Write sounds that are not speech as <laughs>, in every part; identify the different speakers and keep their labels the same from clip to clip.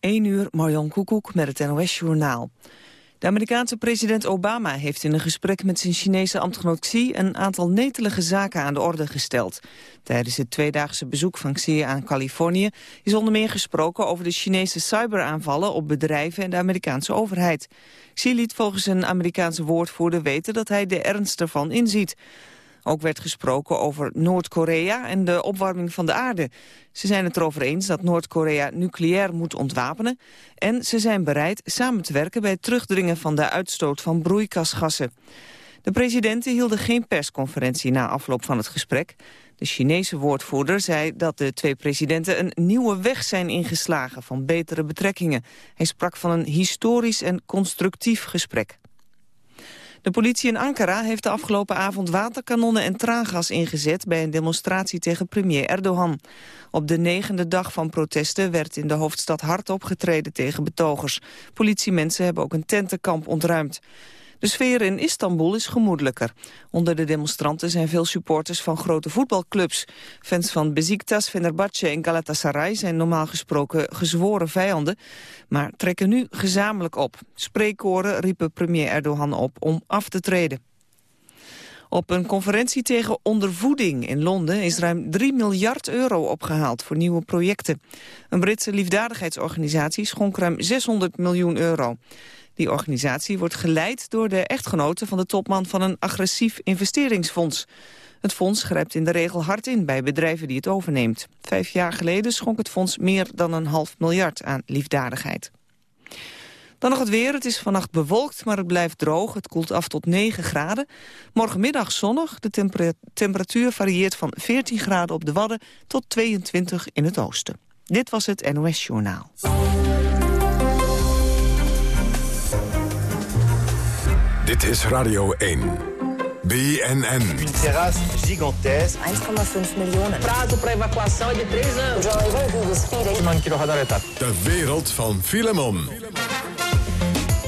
Speaker 1: 1 uur, Marjan Koekoek met het NOS-journaal. De Amerikaanse president Obama heeft in een gesprek met zijn Chinese ambtgenoot Xi een aantal netelige zaken aan de orde gesteld. Tijdens het tweedaagse bezoek van Xi aan Californië is onder meer gesproken over de Chinese cyberaanvallen op bedrijven en de Amerikaanse overheid. Xi liet volgens een Amerikaanse woordvoerder weten dat hij de ernst ervan inziet. Ook werd gesproken over Noord-Korea en de opwarming van de aarde. Ze zijn het erover eens dat Noord-Korea nucleair moet ontwapenen... en ze zijn bereid samen te werken bij het terugdringen van de uitstoot van broeikasgassen. De presidenten hielden geen persconferentie na afloop van het gesprek. De Chinese woordvoerder zei dat de twee presidenten een nieuwe weg zijn ingeslagen van betere betrekkingen. Hij sprak van een historisch en constructief gesprek. De politie in Ankara heeft de afgelopen avond waterkanonnen en traangas ingezet bij een demonstratie tegen premier Erdogan. Op de negende dag van protesten werd in de hoofdstad hard opgetreden tegen betogers. Politiemensen hebben ook een tentenkamp ontruimd. De sfeer in Istanbul is gemoedelijker. Onder de demonstranten zijn veel supporters van grote voetbalclubs. Fans van Besiktas, Fenerbahce en Galatasaray zijn normaal gesproken gezworen vijanden, maar trekken nu gezamenlijk op. Spreekkoren riepen premier Erdogan op om af te treden. Op een conferentie tegen ondervoeding in Londen is ruim 3 miljard euro opgehaald voor nieuwe projecten. Een Britse liefdadigheidsorganisatie schonk ruim 600 miljoen euro. Die organisatie wordt geleid door de echtgenote van de topman van een agressief investeringsfonds. Het fonds grijpt in de regel hard in bij bedrijven die het overneemt. Vijf jaar geleden schonk het fonds meer dan een half miljard aan liefdadigheid. Dan nog het weer. Het is vannacht bewolkt, maar het blijft droog. Het koelt af tot 9 graden. Morgenmiddag zonnig. De temperatuur varieert van 14 graden op de Wadden tot 22 in het oosten. Dit was het NOS Journaal.
Speaker 2: Dit is Radio 1. BNN.
Speaker 3: Een terrasse gigantesque.
Speaker 4: 1,5 miljoen.
Speaker 5: Prazo para evacuação é de 3 anos.
Speaker 2: De wereld van Filemon.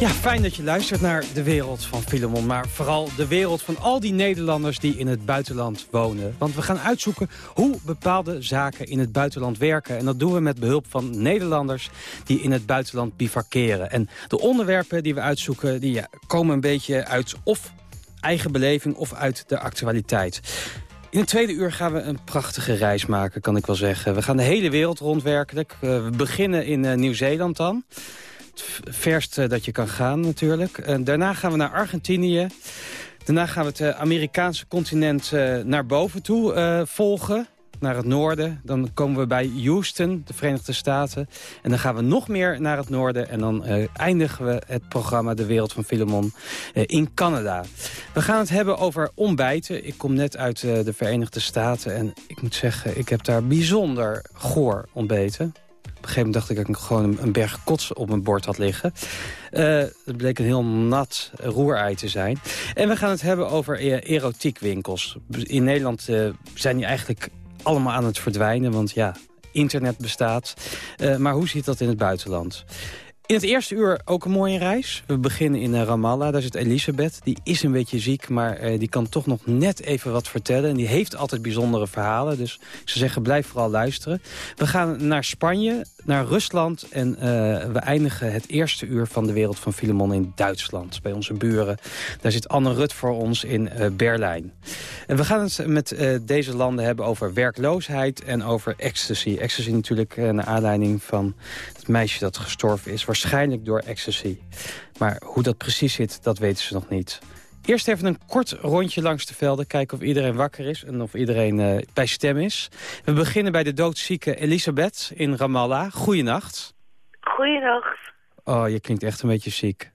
Speaker 6: Ja, fijn dat je luistert naar de wereld van Filemon. Maar vooral de wereld van al die Nederlanders die in het buitenland wonen. Want we gaan uitzoeken hoe bepaalde zaken in het buitenland werken. En dat doen we met behulp van Nederlanders die in het buitenland bivakeren. En de onderwerpen die we uitzoeken, die komen een beetje uit of eigen beleving of uit de actualiteit. In het tweede uur gaan we een prachtige reis maken, kan ik wel zeggen. We gaan de hele wereld rond werkelijk. Eh, we beginnen in uh, Nieuw-Zeeland dan het verste dat je kan gaan natuurlijk. En daarna gaan we naar Argentinië. Daarna gaan we het eh, Amerikaanse continent eh, naar boven toe volgen. Naar het noorden. Dan komen we bij Houston, de Verenigde Staten. En dan gaan we nog meer naar het noorden. En dan eindigen we het programma De Wereld van Filemon in Canada. We gaan het hebben over ontbijten. Ik kom net uit de Verenigde Staten. En ik moet zeggen, ik heb daar bijzonder goor ontbeten. Op een gegeven moment dacht ik dat ik gewoon een, berg kots op mijn bord had liggen. Uh, het bleek een heel nat roerei te zijn. En we gaan het hebben over eh, erotiekwinkels. In Nederland uh, zijn die eigenlijk allemaal aan het verdwijnen. Want ja, internet bestaat. Uh, maar hoe ziet dat in het buitenland? In het eerste uur ook een mooie reis. We beginnen in Ramallah. Daar zit Elisabeth. Die is een beetje ziek, maar uh, die kan toch nog net even wat vertellen. En die heeft altijd bijzondere verhalen. Dus zou zeggen, blijf vooral luisteren. We gaan naar Spanje naar Rusland. En uh, we eindigen het eerste uur van de wereld van Filemon in Duitsland. Bij onze buren. Daar zit Anne Rut voor ons in uh, Berlijn. En we gaan het met uh, deze landen hebben over werkloosheid en over ecstasy. Ecstasy natuurlijk naar aanleiding van het meisje dat gestorven is. Waarschijnlijk door ecstasy. Maar hoe dat precies zit, dat weten ze nog niet. Eerst even een kort rondje langs de velden. Kijken of iedereen wakker is en of iedereen uh, bij stem is. We beginnen bij de doodzieke Elisabeth in Ramallah. Goeienacht.
Speaker 7: Goeienacht.
Speaker 6: Oh, je klinkt echt een beetje ziek.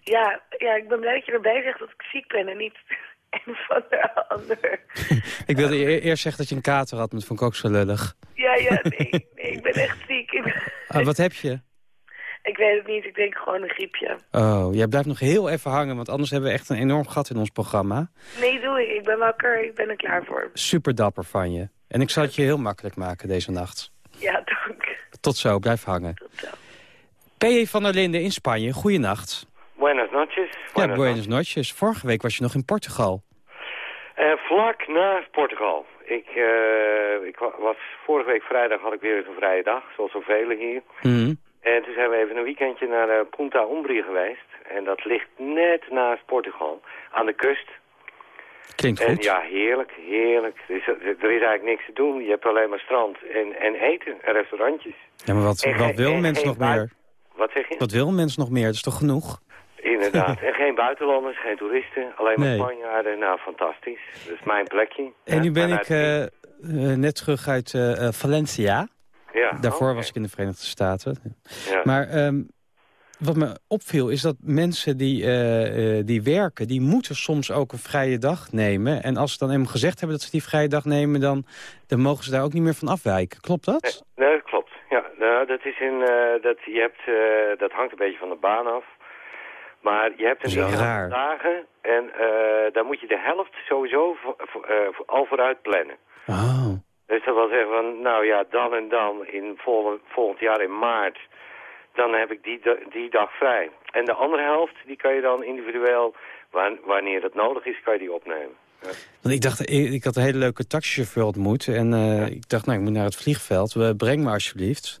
Speaker 7: Ja, ja, ik ben blij dat je erbij zegt dat ik ziek ben en niet <laughs> een van de ander. <laughs>
Speaker 6: ik wilde e eerst zeggen dat je een kater had, met vond ik ook zo lullig.
Speaker 7: Ja, ja, nee, nee ik ben echt ziek. <laughs>
Speaker 6: Ah, wat heb je?
Speaker 7: Ik weet het niet, ik denk gewoon een griepje.
Speaker 6: Oh, jij blijft nog heel even hangen, want anders hebben we echt een enorm gat in ons programma.
Speaker 7: Nee, doe ik. Ik ben wakker, ik ben er klaar voor.
Speaker 6: Super dapper van je. En ik zal het je heel makkelijk maken deze nacht.
Speaker 7: Ja, dank.
Speaker 6: Tot zo, blijf hangen.
Speaker 7: Tot zo.
Speaker 6: P.J. van der Linden in Spanje, goeienacht.
Speaker 8: Buenas noches.
Speaker 6: ja, buenas noches. Vorige week was je nog in Portugal.
Speaker 8: Uh, vlak na Portugal. Ik, uh, ik was, vorige week vrijdag had ik weer eens een vrije dag, zoals zoveel hier.
Speaker 6: Mm
Speaker 8: En toen zijn we even een weekendje naar eh, Punta Umbria geweest. En dat ligt net naast Portugal, aan de kust.
Speaker 6: Klinkt
Speaker 8: En
Speaker 6: goed.
Speaker 8: ja, heerlijk, heerlijk. Er is, er is eigenlijk niks te doen. Je hebt alleen maar strand en, en eten en restaurantjes.
Speaker 6: Ja, maar wat,
Speaker 8: En
Speaker 6: wat wil een
Speaker 8: en
Speaker 6: mens
Speaker 8: geen
Speaker 6: nog meer?
Speaker 8: Wat zeg je?
Speaker 6: Wat wil een mens nog meer? Dat is toch genoeg?
Speaker 8: Inderdaad. <laughs> en geen buitenlanders, geen toeristen. Alleen maar
Speaker 6: Nee.
Speaker 8: Spanjaarden. Nou, fantastisch. Dat is mijn plekje.
Speaker 6: En nu ben ik eh, eh, net terug uit Valencia.
Speaker 8: Ja.
Speaker 6: Daarvoor was ik in de Verenigde Staten.
Speaker 8: Ja.
Speaker 6: Maar ehm, wat me opviel is dat mensen die, eh, eh, die werken... die moeten soms ook een vrije dag nemen. En als ze dan eenmaal gezegd hebben dat ze die vrije dag nemen... dan, dan mogen ze daar ook niet meer van afwijken. Klopt dat?
Speaker 8: Nee, dat klopt. Ja, nou, dat, is in, eh, dat, je hebt, dat hangt een beetje van de baan af. Maar je hebt een aantal dagen en daar moet je de helft sowieso voor, voor, voor- al vooruit plannen.
Speaker 6: Oh,
Speaker 8: Dus dat wil zeggen van, nou ja, dan en dan in vol, volgend jaar in maart, dan heb ik die, die dag vrij. En de andere helft, die kan je dan individueel, wa- wanneer dat nodig is, kan je die opnemen.
Speaker 6: want ik dacht, ik, had een hele leuke taxichauffeur ontmoet. En eh, ik dacht, nou, ik moet naar het vliegveld. Eh, Breng me alsjeblieft.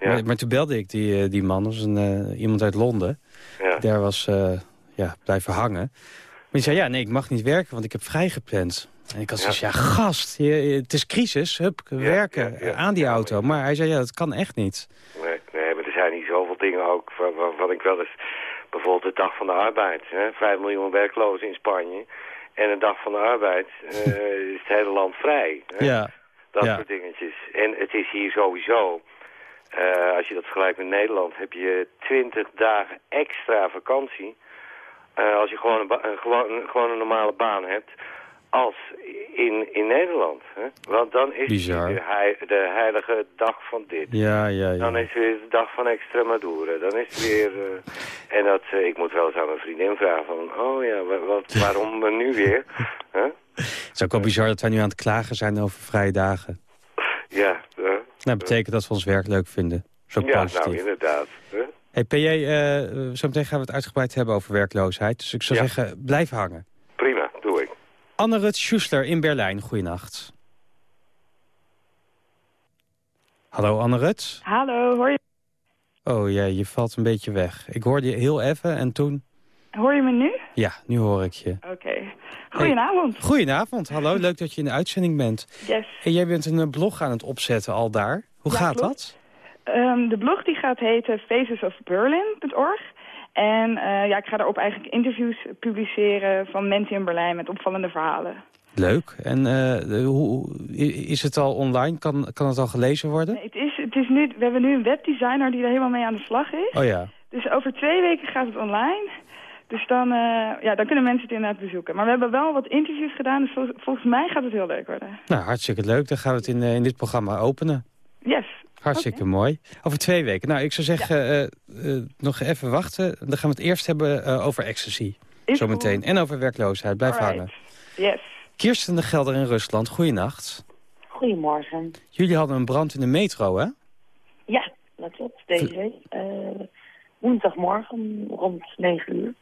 Speaker 8: Ja,
Speaker 6: Maar, maar toen belde ik die, eh, die man, dat was een, iemand uit Londen.
Speaker 8: ja.
Speaker 6: Daar was ja, blijven hangen. Maar die zei, ja, nee, ik mag niet werken, want ik heb vrijgepland. En ik had zoiets, ja, gast, je, je- het is crisis, hup, werken
Speaker 8: ja, ja.
Speaker 6: aan die auto. Maar hij zei, ja, dat kan echt niet.
Speaker 8: Nee, nee, maar er zijn niet zoveel dingen ook van- waarvan ik wel eens... Bijvoorbeeld de dag van de arbeid. Hè? Vijf miljoen werklozen in Spanje. En de dag van de arbeid eh, <laughs> is het hele land vrij. Hè?
Speaker 6: Ja,
Speaker 8: Dat soort dingetjes. En het is hier sowieso... eh, als je dat vergelijkt met Nederland... heb je twintig dagen extra vakantie... eh, als je gewoon een, gewoon, gewoon een normale baan hebt... als in, in Nederland. Hè? Want dan is
Speaker 6: Bizar.
Speaker 8: de, hei- de heilige dag van dit.
Speaker 6: ja, ja,
Speaker 8: Dan
Speaker 6: ja.
Speaker 8: is het weer de dag van Extremadura. Dan is het weer... eh, en dat, eh, ik moet wel eens aan mijn vriendin vragen van... Oh ja, wa- wat, <laughs> waarom nu weer? Huh?
Speaker 6: Het is ook wel bizar dat wij nu aan het klagen zijn over vrije dagen.
Speaker 8: Ja,
Speaker 6: Nou, dat betekent dat we ons werk leuk vinden. Zo
Speaker 8: ja
Speaker 6: positief.
Speaker 8: nou inderdaad.
Speaker 6: Hey, PJ, eh, zo meteen gaan we het uitgebreid hebben over werkloosheid. Dus ik zou
Speaker 8: Ja.
Speaker 6: zeggen, blijf hangen.
Speaker 8: Prima, doe ik.
Speaker 6: Anne Rut Schussler in Berlijn, goeienacht. Hallo Anne Rut.
Speaker 4: Hallo, hoor je,
Speaker 6: Oh ja, je valt een beetje weg. Ik hoorde je heel even en toen...
Speaker 4: hoor je me nu?
Speaker 6: Ja, nu hoor ik je.
Speaker 4: Oké. Goedenavond.
Speaker 6: Goedenavond, hallo. Leuk dat je in de uitzending bent.
Speaker 4: Yes.
Speaker 6: En jij bent een eh, blog aan het opzetten al daar. Hoe
Speaker 4: Ja,
Speaker 6: gaat
Speaker 4: klopt.
Speaker 6: dat?
Speaker 4: Ehm, de blog die gaat heten facesofberlin.org. En eh, ja, ik ga daarop eigenlijk interviews publiceren van mensen in Berlijn met opvallende verhalen.
Speaker 6: Leuk. En eh, hoe, is het al online? Kan, kan het al gelezen worden?
Speaker 4: Nee, het is, het is nu, we hebben nu een webdesigner die er helemaal mee aan de slag is.
Speaker 6: Oh ja.
Speaker 4: Dus over twee weken gaat het online. Dus dan, eh, ja, dan kunnen mensen het inderdaad bezoeken. Maar we hebben wel wat interviews gedaan, dus vol- volgens mij gaat het heel leuk worden.
Speaker 6: Nou, hartstikke leuk. Dan gaan we het in, in dit programma openen.
Speaker 4: Yes.
Speaker 6: Hartstikke mooi. Over twee weken. Nou, ik zou zeggen, eh, eh, nog even wachten. Dan gaan we het eerst hebben eh, over ecstasy.
Speaker 4: Is
Speaker 6: Zometeen. En over werkloosheid. Blijf
Speaker 4: Alright.
Speaker 6: hangen.
Speaker 4: Yes.
Speaker 6: Kirsten de Gelder in Rusland. Goeienacht.
Speaker 9: Goedemorgen.
Speaker 6: Jullie hadden een brand in de metro, hè?
Speaker 9: Ja, dat klopt. Deze eh, woensdagmorgen rond 9 uur.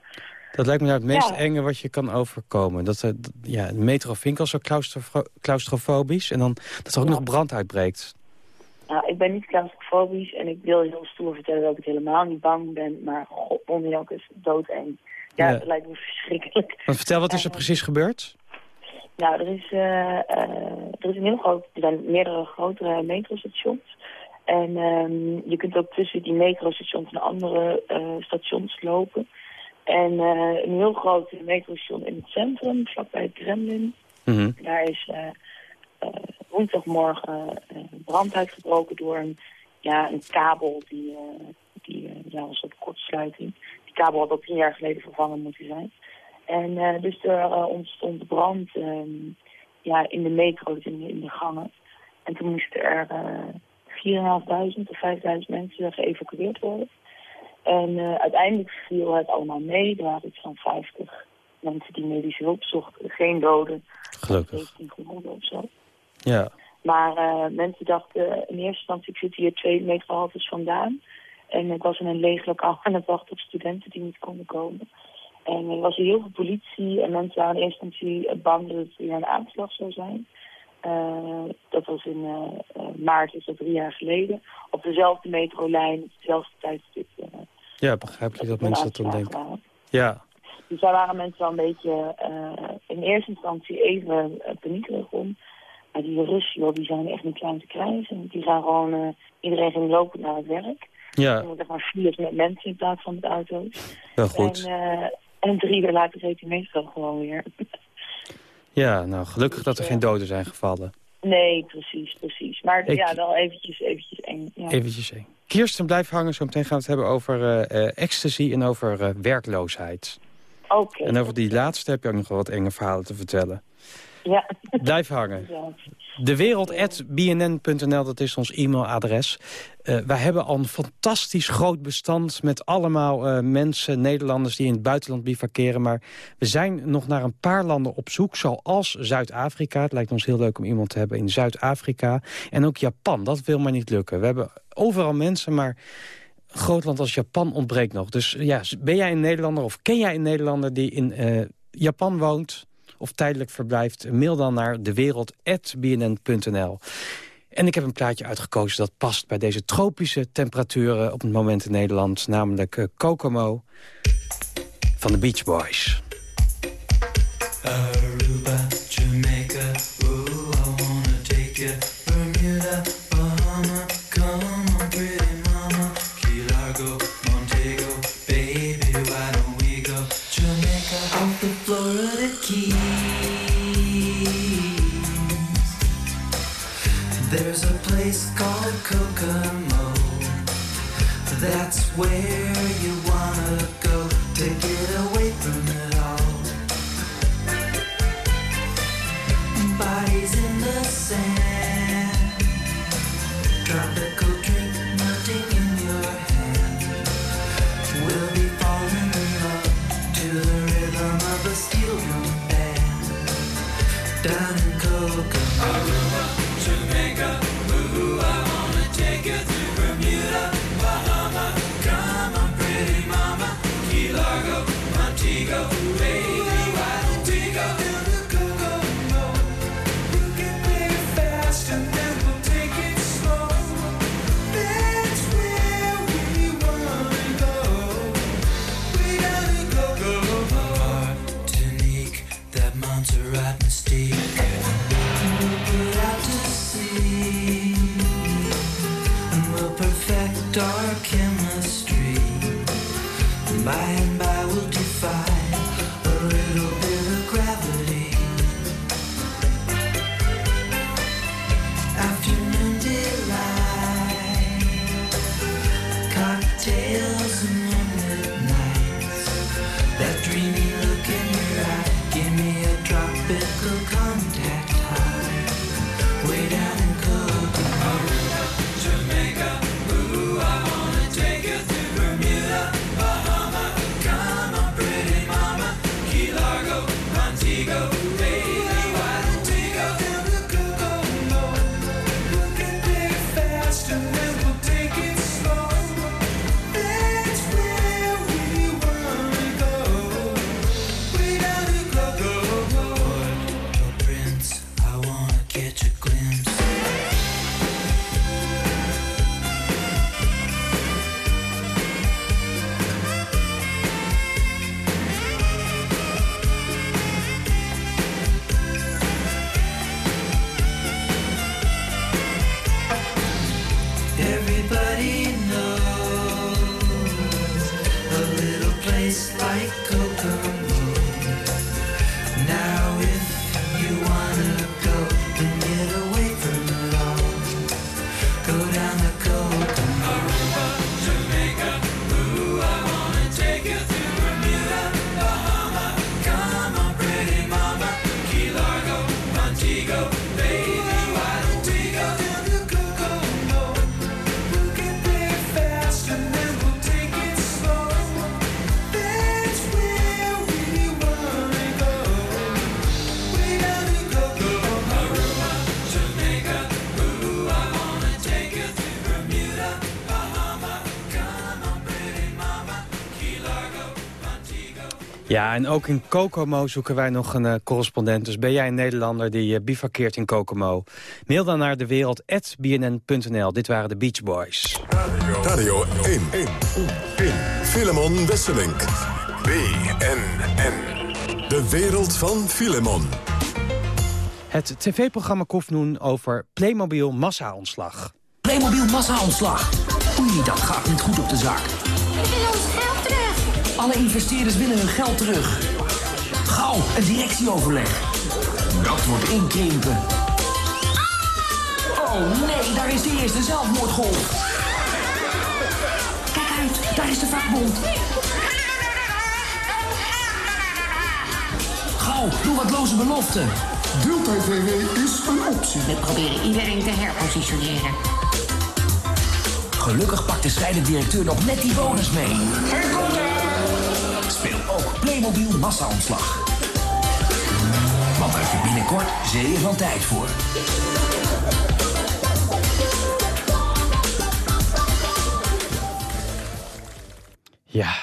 Speaker 6: Dat lijkt me nou het meest
Speaker 9: Ja.
Speaker 6: enge wat je kan overkomen. Dat, ja, de metro vind ik al zo claustrofo- claustrofobisch. En dan dat er ook
Speaker 9: Ja.
Speaker 6: nog brand uitbreekt.
Speaker 9: Nou, ik ben niet claustrofobisch en ik wil heel stoer vertellen dat ik helemaal niet bang ben. Maar god, ondanks is doodeng. Ja,
Speaker 6: Ja.
Speaker 9: dat lijkt me verschrikkelijk.
Speaker 6: Want vertel, wat is er
Speaker 9: Eh,
Speaker 6: precies gebeurd?
Speaker 9: Nou, er is, eh, eh, er is een heel groot, er zijn meerdere grotere metrostations. En ehm, je kunt ook tussen die metrostations en andere stations lopen. En een heel groot metrostation in het centrum, vlakbij het Kremlin.
Speaker 6: Mhm.
Speaker 9: Daar is woensdagmorgen eh, brand uitgebroken door een, ja, een kabel die, eh, die eh, ja, was op kortsluiting. Die kabel had al tien jaar geleden vervangen moeten zijn. En eh, dus er eh, ontstond brand ehm, ja, in de metro, dus in de, in de gangen. En toen moesten er uh, 4.500 of 5.000 mensen geëvacueerd worden. En uh, uiteindelijk viel het allemaal mee. Er waren iets van 50 mensen die medische hulp zochten. Geen doden.
Speaker 6: Gelukkig.
Speaker 9: 17 gewonden of zo.
Speaker 6: Ja.
Speaker 9: Maar uh, mensen dachten in eerste instantie, ik zit hier twee metrohaltes vandaan. En ik was in een leeg lokaal aan het wachten op studenten die niet konden komen. En er was heel veel politie en mensen waren in eerste instantie bang dat het weer een aanslag zou zijn. Eh, dat was in eh, eh, maart, is dat drie jaar geleden. Op dezelfde metrolijn, op dezelfde tijdstip. eh,
Speaker 6: Ja, begrijp je dat mensen dat dan denken.
Speaker 9: waren.
Speaker 6: Ja,
Speaker 9: Dus daar waren mensen wel een beetje eh, in eerste instantie even paniekerig om. Maar die Russen, joh, die zijn echt niet klein te krijgen. Die gaan gewoon, eh, iedereen ging lopen naar het werk.
Speaker 6: ja,
Speaker 9: Dan worden gewoon files met mensen in plaats van met auto's.
Speaker 6: wel goed.
Speaker 9: En, eh, en drie uur later reed hij meestal gewoon weer. <laughs>
Speaker 6: Ja, nou, gelukkig dat er geen doden zijn gevallen.
Speaker 9: nee, precies, precies. Maar
Speaker 6: Ik-
Speaker 9: ja, wel eventjes, eventjes eng. Ja.
Speaker 6: Eventjes één. Kirsten, blijf hangen. Zo meteen gaan we het hebben over eh, ecstasy en over werkloosheid.
Speaker 9: Oké.
Speaker 6: En over die laatste heb je ook nog wel wat enge verhalen te vertellen.
Speaker 9: Ja.
Speaker 6: Blijf hangen.
Speaker 9: Ja.
Speaker 6: Dewereld.bnn.nl, dat is ons e-mailadres. Eh, wij hebben al een fantastisch groot bestand met allemaal eh, mensen, Nederlanders die in het buitenland bivakeren. Maar we zijn nog naar een paar landen op zoek, zoals Zuid-Afrika. Het lijkt ons heel leuk om iemand te hebben in Zuid-Afrika. En ook Japan, dat wil maar niet lukken. We hebben overal mensen, maar een groot land als Japan ontbreekt nog. Dus ja, ben jij een Nederlander of ken jij een Nederlander die in eh, Japan woont of tijdelijk verblijft, mail dan naar dewereld.bnn.nl. En ik heb een plaatje uitgekozen dat past bij deze tropische temperaturen op het moment in Nederland, namelijk eh, Kokomo van de Beach Boys.
Speaker 10: Aruba, tropical
Speaker 6: en ook in Kokomo zoeken wij nog een eh, correspondent. Dus ben jij een Nederlander die uh, bivakkeert in Kokomo? Mail dan naar dewereld.bnn.nl. Dit waren de Beach Boys.
Speaker 2: Radio 1. 1. Filemon Wesselink. BNN. De wereld van Filemon.
Speaker 6: Het tv-programma Kofnoen over Playmobil massa-ontslag.
Speaker 11: Playmobil massa-ontslag. Je dat gaat niet goed op de zaak. Alle investeerders willen hun geld terug. Gauw, een directieoverleg. Dat wordt inkrimpen. Oh nee, daar is de eerste zelfmoordgolf. Kijk uit, daar is de vakbond. Gauw, doe wat loze beloften.
Speaker 12: Deeltijd-WW is een optie.
Speaker 13: We proberen iedereen te herpositioneren.
Speaker 11: Gelukkig pakt de scheidende directeur nog net die bonus mee. Playmobil massa-ontslag. Want daar heb je binnenkort zeeën van tijd voor.
Speaker 6: Ja,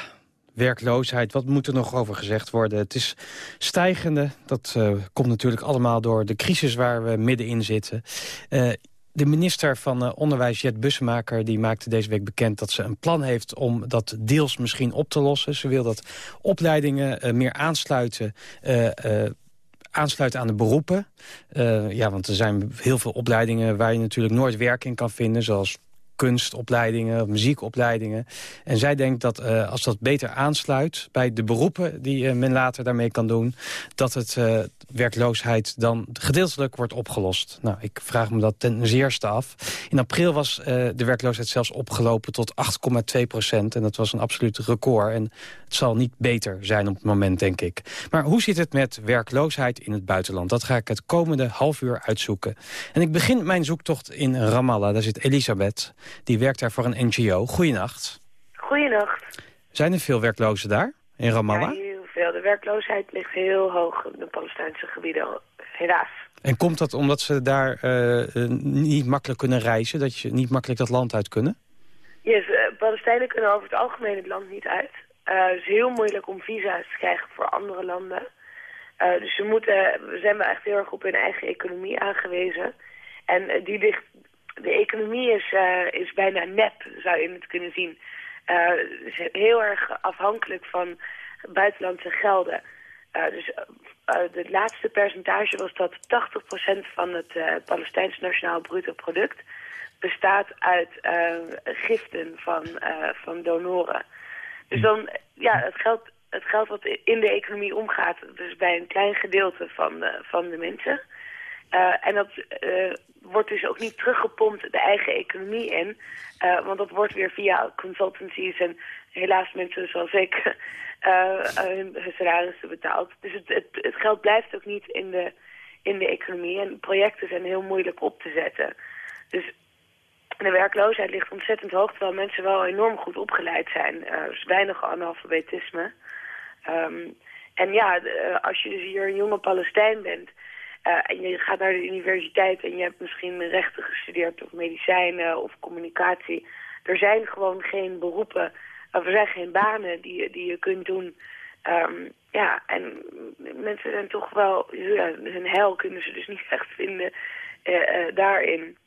Speaker 6: werkloosheid, wat moet er nog over gezegd worden? Het is stijgende, dat uh, komt natuurlijk allemaal door de crisis waar we middenin zitten. Uh, de minister van uh, Onderwijs, Jet Bussemaker, die maakte deze week bekend dat ze een plan heeft om dat deels misschien op te lossen. Ze wil dat opleidingen meer aansluiten aansluiten aan de beroepen. Ja, want er zijn heel veel opleidingen waar je natuurlijk nooit werk in kan vinden... zoals kunstopleidingen, muziekopleidingen. En zij denkt dat uh, als dat beter aansluit bij de beroepen die uh, men later daarmee kan doen, dat het uh, werkloosheid dan gedeeltelijk wordt opgelost. Nou, ik vraag me dat ten zeerste af. In april was de werkloosheid zelfs opgelopen tot 8,2 procent. En dat was een absoluut record. En het zal niet beter zijn op het moment, denk ik. Maar hoe zit het met werkloosheid in het buitenland? Dat ga ik het komende half uur uitzoeken. En ik begin mijn zoektocht in Ramallah. Daar zit Elisabeth. Die werkt daar voor een NGO. Goeienacht.
Speaker 7: Goeienacht.
Speaker 6: Zijn er veel werklozen daar, in Ramallah?
Speaker 7: Ja, heel veel. De werkloosheid ligt heel hoog in de Palestijnse gebieden, helaas.
Speaker 6: En komt dat omdat ze daar uh, niet makkelijk kunnen reizen? Dat je niet makkelijk dat land uit kunnen?
Speaker 7: Yes, uh, Palestijnen kunnen over het algemeen het land niet uit. Uh, het is heel moeilijk om visa's te krijgen voor andere landen. Uh, dus ze moeten, we zijn wel echt heel erg op hun eigen economie aangewezen. En die ligt, de economie is, is bijna nep, zou je het kunnen zien. is heel erg afhankelijk van buitenlandse gelden. dus het laatste percentage was dat 80% van het Palestijns Nationaal Bruto Product bestaat uit giften van, van donoren. Dus dan, ja, het geld, het geld wat in de economie omgaat, dus bij een klein gedeelte van van de mensen. Uh, en dat uh, wordt dus ook niet teruggepompt de eigen economie in. Uh, want dat wordt weer via consultancies en helaas mensen zoals ik <laughs> hun, salarissen betaald. Dus het, het, het, geld blijft ook niet in de, in de economie. En projecten zijn heel moeilijk op te zetten. Dus de werkloosheid ligt ontzettend hoog, terwijl mensen wel enorm goed opgeleid zijn. er is weinig analfabetisme. Um, en ja, als je dus hier een jonge Palestijn bent... Uh, en je gaat naar de universiteit en je hebt misschien rechten gestudeerd... of medicijnen of communicatie... er zijn gewoon geen beroepen, of er zijn geen banen die, die je kunt doen... Um, ja, en mensen zijn toch wel... Ja, hun heil kunnen ze dus <laughs> niet echt vinden uh, uh, daarin.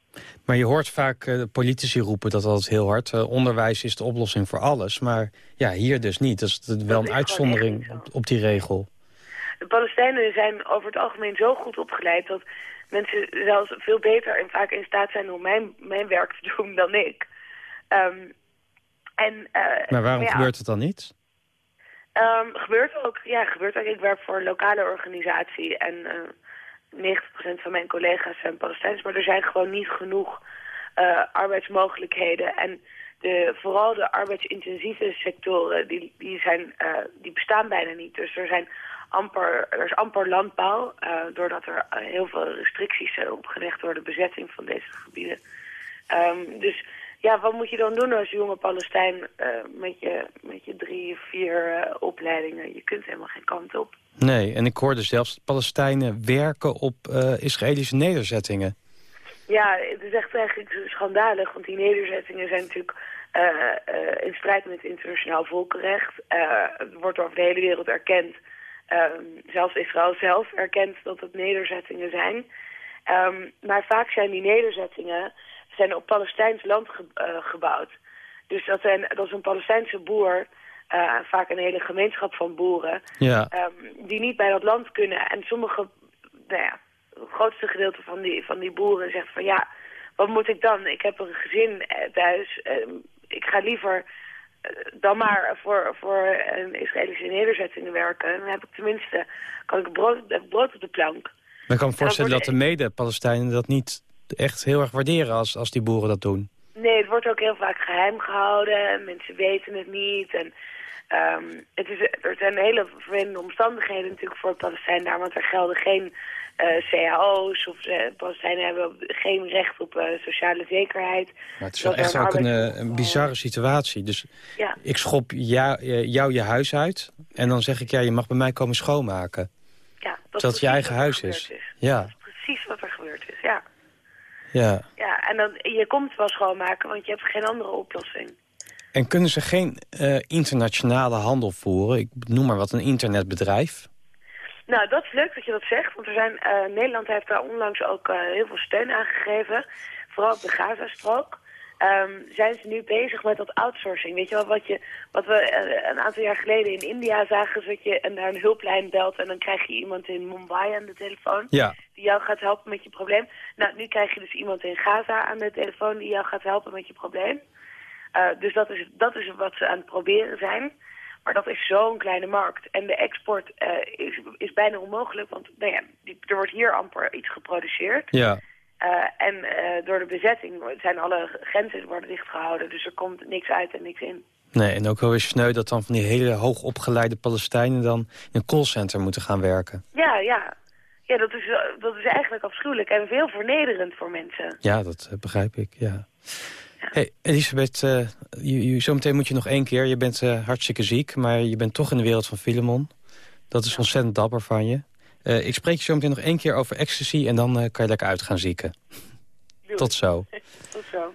Speaker 6: Maar je hoort vaak uh, politici roepen dat altijd heel hard. Onderwijs is de oplossing voor alles. Maar ja, hier dus niet. Dat is wel een uitzondering op, op, die regel.
Speaker 7: De Palestijnen zijn over het algemeen zo goed opgeleid... dat mensen zelfs veel beter en vaak in staat zijn om mijn, mijn werk te doen dan ik. Um, en, uh,
Speaker 6: maar waarom ja, gebeurt het dan niet?
Speaker 7: Um, gebeurt ook, ja, gebeurt ook. Ik werk voor een lokale organisatie en... 90% van mijn collega's zijn Palestijns, maar er zijn gewoon niet genoeg uh, arbeidsmogelijkheden. En de, vooral de arbeidsintensieve sectoren, die, die, zijn, die bestaan bijna niet. Dus er, zijn amper, er is amper landbouw, uh, doordat er heel veel restricties zijn opgelegd door de bezetting van deze gebieden. Um, dus ja, wat moet je dan doen als jonge Palestijn uh, met, je, met je drie, vier uh, opleidingen? Je kunt helemaal geen kant op.
Speaker 6: Nee, en ik hoorde zelfs dat Palestijnen werken op uh, Israëlische nederzettingen.
Speaker 7: Ja, het is echt eigenlijk schandalig, want die nederzettingen zijn natuurlijk eh, eh, in strijd met internationaal volkenrecht. Eh, het wordt over de hele wereld erkend. Ehm, zelfs Israël zelf erkent dat het nederzettingen zijn. Ehm, maar vaak zijn die nederzettingen zijn op Palestijns land ge- eh, gebouwd. Dus dat, zijn, dat is een Palestijnse boer, eh, vaak een hele gemeenschap van boeren,
Speaker 6: Ja.
Speaker 7: ehm, die niet bij dat land kunnen. En sommige, nou ja, het grootste gedeelte van die, van die boeren zegt van ja, wat moet ik dan? Ik heb een gezin eh, thuis, ik ga liever dan maar voor, voor een Israëlische nederzettingen werken. Dan heb ik tenminste, kan ik brood, heb brood op de plank.
Speaker 6: Maar ik kan me voorstellen dat
Speaker 7: wordt-
Speaker 6: de mede-Palestijnen dat niet echt heel erg waarderen als, als die boeren dat doen.
Speaker 7: Nee, het wordt ook heel vaak geheim gehouden. Mensen weten het niet. En, ehm, het is, er zijn hele vervelende omstandigheden natuurlijk voor Palestijnen daar. Want er gelden geen eh, cao's. Of eh, Palestijnen hebben geen recht op eh, sociale zekerheid.
Speaker 6: Maar het is wel
Speaker 7: Dat
Speaker 6: echt ook een, een bizarre situatie. Dus
Speaker 7: Ja.
Speaker 6: ik schop jou, jou je huis uit en dan zeg ik, ja, je mag bij mij komen schoonmaken.
Speaker 7: Ja, dat
Speaker 6: het je eigen huis is.
Speaker 7: is.
Speaker 6: Ja,
Speaker 7: Precies wat er gebeurd is, ja.
Speaker 6: ja.
Speaker 7: Ja, en dan, je komt wel schoonmaken, want je hebt geen andere oplossing.
Speaker 6: En kunnen ze geen eh, internationale handel voeren? Ik noem maar wat, een internetbedrijf.
Speaker 7: Nou, dat is leuk dat je dat zegt, want er zijn, eh, Nederland heeft daar onlangs ook eh, heel veel steun aan gegeven. Vooral op de Gazastrook. Ehm, zijn ze nu bezig met dat outsourcing. Weet je wel, wat, je, wat we een aantal jaar geleden in India zagen, is dat je en naar een hulplijn belt en dan krijg je iemand in Mumbai aan de telefoon
Speaker 6: Ja.
Speaker 7: die jou gaat helpen met je probleem. Nou, nu krijg je dus iemand in Gaza aan de telefoon die jou gaat helpen met je probleem. Eh, dus dat is, dat is wat ze aan het proberen zijn. Maar dat is zo'n kleine markt. En de export eh, is, is bijna onmogelijk, want nou ja, die- er wordt hier amper iets geproduceerd.
Speaker 6: Ja.
Speaker 7: Eh, en door de bezetting zijn alle grenzen worden dichtgehouden. Dus er komt niks uit en niks in.
Speaker 6: Nee, en ook wel weer sneu dat dan van die hele hoogopgeleide Palestijnen dan in een callcenter moeten gaan werken.
Speaker 7: Ja, ja. Ja, dat is, dat is eigenlijk afschuwelijk en veel vernederend voor mensen.
Speaker 6: Ja, dat begrijp ik, ja. Hey, Elisabeth, je, je- zometeen moet je nog één keer. Je bent eh, hartstikke ziek, maar je bent toch in de wereld van Filemon. Dat is ontzettend dapper van je. Eh, ik spreek je zometeen nog één keer over ecstasy... en dan eh, kan je lekker uit gaan zieken. Tot zo. <laughs>
Speaker 7: Tot zo.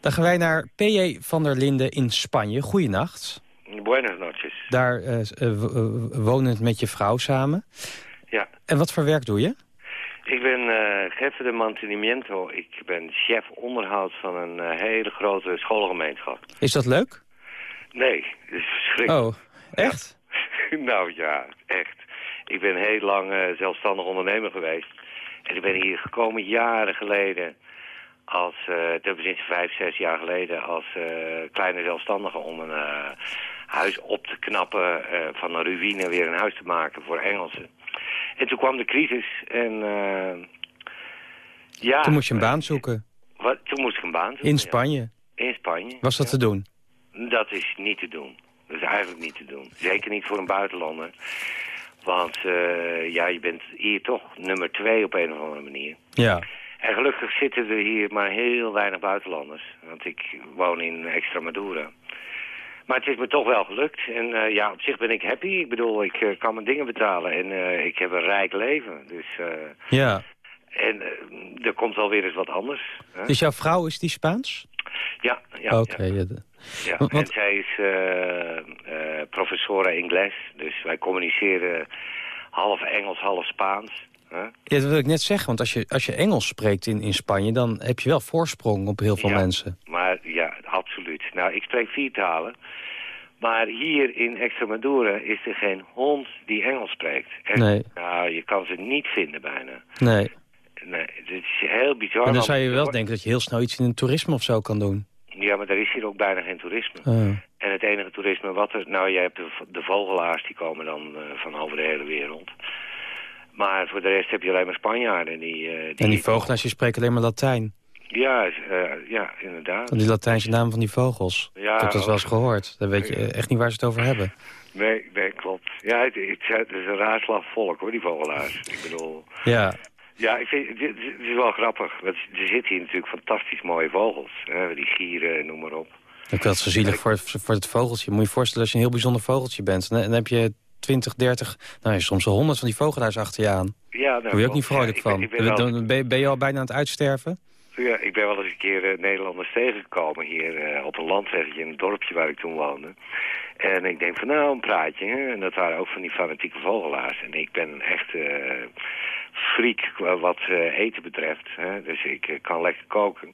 Speaker 6: Dan gaan wij naar P.J. van der Linden in Spanje. Goeienacht.
Speaker 8: Buenas noches.
Speaker 6: Daar wonend met je vrouw samen.
Speaker 8: Ja.
Speaker 6: En wat voor werk doe je?
Speaker 8: Ik ben jefe de mantenimiento. Ik ben chef onderhoud van een eh, hele grote schoolgemeenschap.
Speaker 6: Is dat leuk?
Speaker 8: Nee, dat is verschrikkelijk.
Speaker 6: Oh, echt? <laughs>
Speaker 8: nou ja, echt. Ik ben heel lang eh, zelfstandig ondernemer geweest. En ik ben hier gekomen jaren geleden als, dat is vijf, zes jaar geleden, als kleine zelfstandige om een huis op te knappen, van een ruïne weer een huis te maken voor Engelsen. En toen kwam de crisis en eh, ja,
Speaker 6: Toen moest je een baan zoeken.
Speaker 8: wat, toen moest ik een baan zoeken.
Speaker 6: In
Speaker 8: ja.
Speaker 6: Spanje.
Speaker 8: In Spanje.
Speaker 6: Was dat
Speaker 8: ja.
Speaker 6: te doen?
Speaker 8: Dat is niet te doen. Dat is eigenlijk niet te doen. Zeker niet voor een buitenlander. Want eh, ja, je bent hier toch nummer twee op een of andere manier.
Speaker 6: Ja.
Speaker 8: En gelukkig zitten er hier maar heel weinig buitenlanders. Want ik woon in Extremadura. Maar het is me toch wel gelukt. En eh, ja, op zich ben ik happy. Ik bedoel, ik eh, kan mijn dingen betalen. En eh, ik heb een rijk leven. Dus,
Speaker 6: Ja.
Speaker 8: en er komt wel weer eens wat anders. Hè?
Speaker 6: Dus jouw vrouw is die Spaans?
Speaker 8: Ja, ja.
Speaker 6: Oké.
Speaker 8: ja.
Speaker 6: ja, de-
Speaker 8: Ja,
Speaker 6: Want-
Speaker 8: en zij is professora Engels. Dus wij communiceren half Engels, half Spaans. hè?
Speaker 6: Ja, dat wil ik net zeggen, want als je, als je Engels spreekt in, in Spanje... dan heb je wel voorsprong op heel veel
Speaker 8: Ja.
Speaker 6: mensen.
Speaker 8: Maar ja, absoluut. Nou, ik spreek vier talen. Maar hier in Extremadura is er geen hond die Engels spreekt. En,
Speaker 6: Nee.
Speaker 8: Nou, je kan ze niet vinden bijna.
Speaker 6: Nee.
Speaker 8: Nee, het is heel bizar.
Speaker 6: Maar dan zou je wel denken dat je heel snel iets in het toerisme of zo kan doen.
Speaker 8: Ja, maar er is hier ook bijna geen toerisme.
Speaker 6: Ah.
Speaker 8: En het enige toerisme wat er... Nou, jij hebt de, de vogelaars, die komen dan eh, van over de hele wereld. Maar voor de rest heb je alleen maar Spanjaarden. Die, eh, die,
Speaker 6: En die vogelaars die spreken alleen maar Latijn.
Speaker 8: Ja, eh, ja, inderdaad.
Speaker 6: Die Latijnse naam van die vogels.
Speaker 8: Ja,
Speaker 6: ik heb dat wel eens gehoord. Dan weet je echt niet waar ze het over hebben.
Speaker 8: Nee, nee, klopt. Ja, het, is een raarslag volk hoor, die vogelaars. Ik bedoel...
Speaker 6: Ja.
Speaker 8: Ja, ik vind, het, is wel grappig. Want er zitten hier natuurlijk fantastisch mooie vogels. Hè? Die gieren, noem maar op.
Speaker 6: Ik wel zo zielig voor, voor het vogeltje. Moet je je voorstellen als je een heel bijzonder vogeltje bent. En dan heb je 20, 30, nou ja, soms wel 100 van die vogelaars achter je aan.
Speaker 8: Ja, nou,
Speaker 6: Daar word je ook niet vrolijk
Speaker 8: Ja, ik ben-
Speaker 6: van.
Speaker 8: ik ben
Speaker 6: ben je al bijna aan het uitsterven?
Speaker 8: Ja, ik ben wel eens een keer eh, Nederlanders tegengekomen hier eh, op een landweggetje in het dorpje waar ik toen woonde. En ik denk van nou, een praatje. Hè? En dat waren ook van die fanatieke vogelaars. En ik ben een echte eh, freak wat eten betreft. Hè? Dus ik kan lekker koken.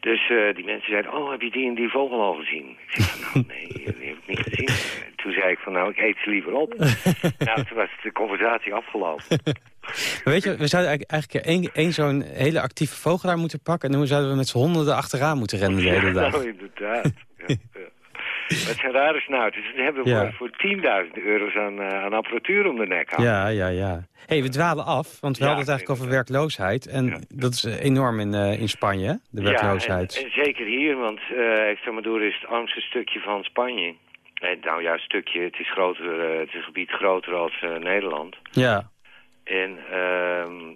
Speaker 8: Dus die mensen zeiden, oh, heb je die en die vogel al gezien? Ik zei van, nou, nee, die heb ik niet gezien. Toen zei ik van, nou, ik eet ze liever op. <laughs> nou, toen was de conversatie afgelopen.
Speaker 6: Weet je, we zouden eigenlijk, één, één zo'n hele actieve vogelaar moeten pakken... en dan zouden we met z'n honderden achteraan moeten rennen de hele dag.
Speaker 8: Nou, inderdaad. Ja. <laughs> Maar het zijn rare snuiters. Ze hebben
Speaker 6: Ja.
Speaker 8: voor, voor 10.000 euro's aan, eh, aan apparatuur om de nek hangen.
Speaker 6: Ja, ja, ja. hey, we dwalen af, want we
Speaker 8: Ja,
Speaker 6: hadden het eigenlijk over werkloosheid. En dat is eh, enorm in, eh, in Spanje, de werkloosheid.
Speaker 8: Ja, en, en zeker hier, want uh, Extremadura is het armste stukje van Spanje. En nou ja, stukje, het is, groter, het is een gebied groter als Nederland.
Speaker 6: Ja,
Speaker 8: En ehm,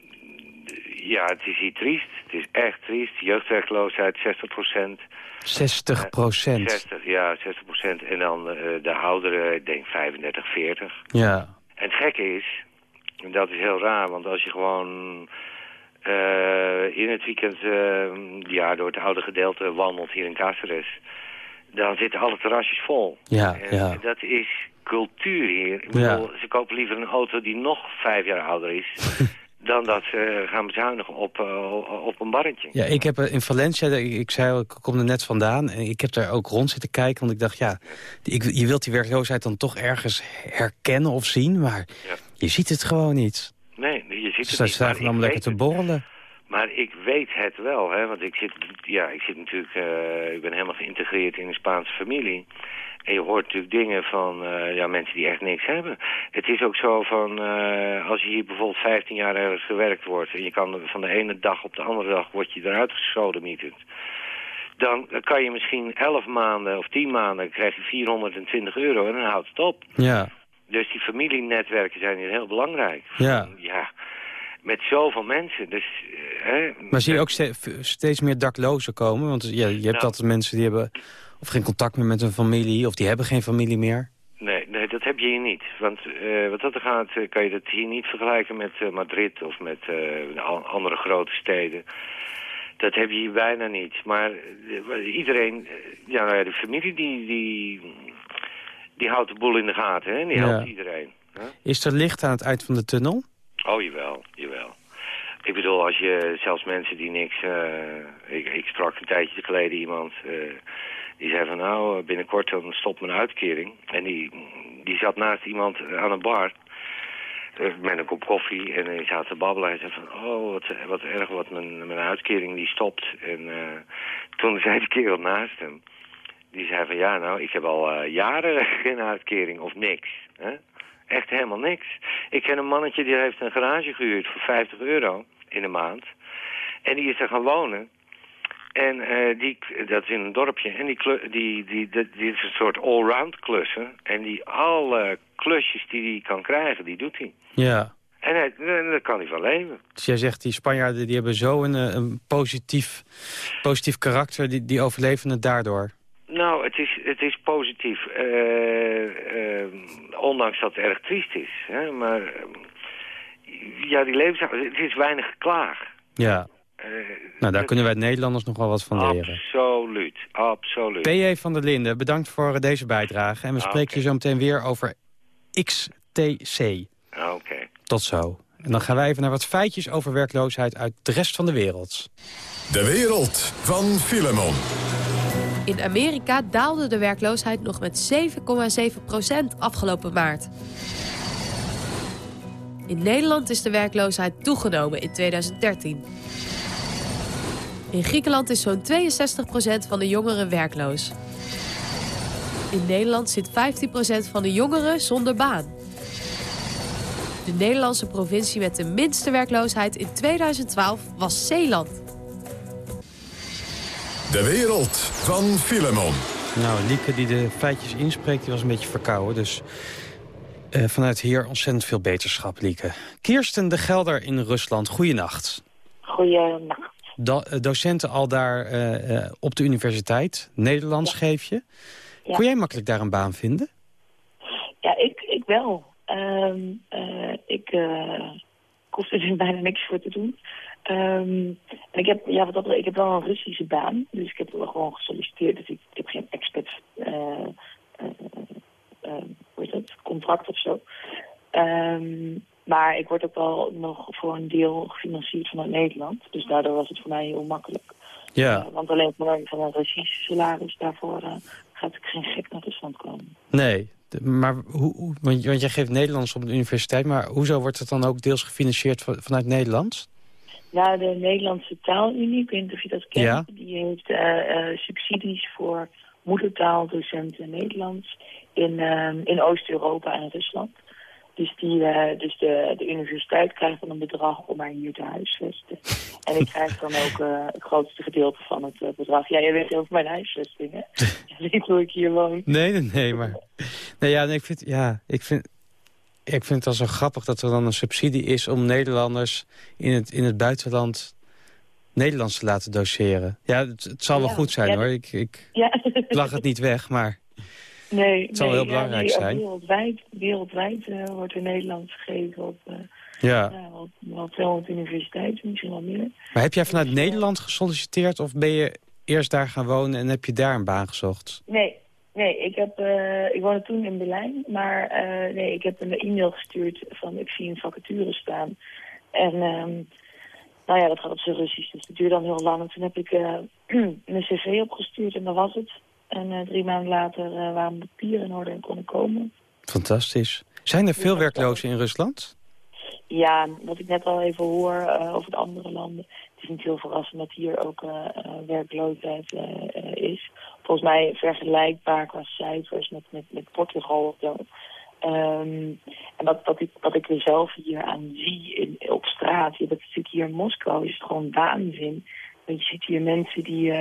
Speaker 8: ja, het is hier triest. Het is echt triest. Jeugdwerkloosheid 60 procent.
Speaker 6: 60 procent.
Speaker 8: 60, ja, 60 procent. En dan eh, de ouderen, ik denk 35, 40.
Speaker 6: Ja,
Speaker 8: En het gekke is, en dat is heel raar, want als je gewoon eh, in het weekend eh, ja, door het oude gedeelte wandelt hier in Cáceres, dan zitten alle terrasjes vol.
Speaker 6: ja,
Speaker 8: En
Speaker 6: ja.
Speaker 8: dat is cultuur hier. Ik
Speaker 6: Ja.
Speaker 8: bedoel, ze kopen liever een auto die nog vijf jaar ouder is... <laughs> dan dat ze gaan bezuinigen op, eh, op een barretje.
Speaker 6: Ja, ik heb eh, in Valencia, ik, zei ik kom er net vandaan... en ik heb daar ook rond zitten kijken, want ik dacht, ja... Ik, je wilt die werkloosheid dan toch ergens herkennen of zien... maar je ziet het gewoon niet.
Speaker 8: Nee, je ziet het
Speaker 6: Ze
Speaker 8: niet.
Speaker 6: staan
Speaker 8: maar ik
Speaker 6: allemaal lekker te borrelen.
Speaker 8: Maar ik weet het wel, hè, want ik zit, ja, ik zit natuurlijk, eh, ik ben helemaal geïntegreerd in een Spaanse familie. En je hoort natuurlijk dingen van eh, ja, mensen die echt niks hebben. Het is ook zo van, eh, als je hier bijvoorbeeld 15 jaar ergens gewerkt wordt... en je kan van de ene dag op de andere dag word je eruit gesodemieterd... dan kan je misschien 11 maanden of 10 maanden krijg je 420 euro en dan houdt het op.
Speaker 6: Ja,
Speaker 8: Dus die familienetwerken zijn hier heel belangrijk.
Speaker 6: ja.
Speaker 8: Ja, met zoveel mensen. Dus, eh, hè,
Speaker 6: Maar zie je ook ste- steeds meer daklozen komen? Want ja, je hebt
Speaker 8: Nou.
Speaker 6: altijd mensen die hebben of geen contact meer met hun familie... of die hebben geen familie meer.
Speaker 8: Nee, nee, dat heb je hier niet. Want eh, wat dat er gaat, eh, kan je dat hier niet vergelijken met eh, Madrid of met andere grote steden. Dat heb je hier bijna niet. Maar iedereen, ja, nou ja, de familie die, die, die houdt de boel in de gaten, hè? Die
Speaker 6: Ja.
Speaker 8: helpt iedereen. hè?
Speaker 6: Is er licht aan het eind van de tunnel?
Speaker 8: Oh, jawel, jawel. Ik bedoel, als je zelfs mensen die niks... ik, ik sprak een tijdje geleden iemand... die zei van nou, binnenkort dan stopt mijn uitkering. En die, die zat naast iemand aan een bar... eh, met een kop koffie en hij zat te babbelen. Hij zei van, oh, wat, wat erg, wat mijn, mijn uitkering die stopt. En eh, toen zei de kerel naast hem... Die zei van, ja, nou, ik heb al eh, jaren <laughs> geen uitkering of niks. Hè? Echt helemaal niks. Ik ken een mannetje die heeft een garage gehuurd voor 50 euro in de maand. En die is er gaan wonen. En eh, die, dat is in een dorpje. En die, die, die, die, die is een soort allround klusser. En die alle klusjes die hij kan krijgen, die doet hij.
Speaker 6: Ja.
Speaker 8: En hij, daar kan hij van leven.
Speaker 6: Dus jij zegt, die Spanjaarden die hebben zo een, eh, een positief, positief karakter... Die, die overleven het daardoor.
Speaker 8: Nou, het is, het is positief. eh, ondanks dat het erg triest is. Hè? Maar ja, die levens... Het is weinig geklaag.
Speaker 6: Ja.
Speaker 8: Eh,
Speaker 6: Nou, daar kunnen wij Nederlanders nog wel wat van leren.
Speaker 8: Absoluut, absoluut.
Speaker 6: P.J. van der Linden, bedankt voor deze bijdrage. En we
Speaker 8: Ah,
Speaker 6: spreken je zo meteen weer over XTC.
Speaker 8: Ah, Oké.
Speaker 6: Tot zo. En dan gaan wij even naar wat feitjes over werkloosheid uit de rest van de wereld.
Speaker 2: De wereld van Filemon.
Speaker 14: In Amerika daalde de werkloosheid nog met 7,7% afgelopen maart. In Nederland is de werkloosheid toegenomen in 2013. In Griekenland is zo'n 62% van de jongeren werkloos. In Nederland zit 15% van de jongeren zonder baan. De Nederlandse provincie met de minste werkloosheid in 2012 was Zeeland.
Speaker 2: De wereld van Filemon.
Speaker 6: Nou, Lieke die de feitjes inspreekt, die was een beetje verkouden. Dus eh, vanuit hier ontzettend veel beterschap, Lieke. Kirsten de Gelder in Rusland, goeienacht.
Speaker 9: Goeienacht.
Speaker 6: Do eh, docenten al daar eh, eh, op de universiteit. Nederlands geef je.
Speaker 9: Ja.
Speaker 6: Kon jij makkelijk daar een baan vinden?
Speaker 9: Ja, ik, ik wel. Ehm, eh, ik, ik hoefde er <laughs> bijna niks voor te doen. Ehm, en ik heb, ja, wat dat, ik heb wel een Russische baan, dus ik heb wel gewoon gesolliciteerd. Dus ik, ik heb geen eh, hoe heet dat, contract of zo. Ehm, maar ik word ook wel nog voor een deel gefinancierd vanuit Nederland. Dus daardoor was het voor mij heel makkelijk.
Speaker 6: Ja.
Speaker 9: Eh, want alleen van, van een Russische salaris, daarvoor eh, gaat ik geen gek naar Rusland komen.
Speaker 6: Nee, de- maar hoe, want, je- want jij geeft Nederlands op de universiteit... maar hoezo wordt het dan ook deels gefinancierd van- vanuit Nederland?
Speaker 9: Ja, de Nederlandse Taalunie, ik weet niet of je dat kent,
Speaker 6: Ja.
Speaker 9: die heeft eh, subsidies voor moedertaaldocenten Nederlands in, in Oost-Europa en Rusland. Dus, die, eh, dus de, de universiteit krijgt dan een bedrag om mij hier te huisvesten. En ik krijg dan ook eh, het grootste gedeelte van het eh, bedrag. Ja, jij weet over mijn huisvesting, hè? <laughs> Je weet hoe ik hier woon.
Speaker 6: Nee, nee, nee, maar... Nee, ja, nee, ik, vind, ja, ik, vind, ik vind het wel zo grappig dat er dan een subsidie is... om Nederlanders in het, in het buitenland Nederlands te laten doseren. Ja, het, het zal wel
Speaker 9: Ja,
Speaker 6: goed zijn,
Speaker 9: ja,
Speaker 6: hoor. Ik, ik
Speaker 9: Ja.
Speaker 6: lach het niet weg, maar...
Speaker 9: Nee,
Speaker 6: Het zal
Speaker 9: nee,
Speaker 6: heel
Speaker 9: ja,
Speaker 6: belangrijk
Speaker 9: nee,
Speaker 6: zijn.
Speaker 9: Wereldwijd, wereldwijd eh, wordt er Nederlands gegeven op eh,
Speaker 6: Ja.
Speaker 9: wel, wel 200 universiteiten, misschien wel meer.
Speaker 6: Maar heb jij vanuit Nederland gesolliciteerd... of ben je eerst daar gaan wonen en heb je daar een baan gezocht?
Speaker 9: Nee, nee ik, heb, eh, ik woonde toen in Berlijn, maar eh, nee, ik heb een e-mail gestuurd van ik zie een vacature staan. En ehm, nou ja, dat gaat op zijn Russisch, dus dat duurde dan heel lang. En toen heb ik eh, <clears throat> mijn cv opgestuurd en dat was het. En eh, drie maanden later eh, waren mijn papieren in orde en kon ik komen.
Speaker 6: Fantastisch. Zijn er veel werklozen in Rusland?
Speaker 9: Ja, wat ik net al even hoor eh, over de andere landen. Het is niet heel verrassend dat hier ook werkloosheid is. Volgens mij vergelijkbaar qua cijfers met, met, met Portugal of zo. Ehm, en dat, ik, ik er zelf hier aan zie in, op straat. Ja, dat natuurlijk hier in Moskou is het gewoon waanzin. Want je ziet hier mensen die,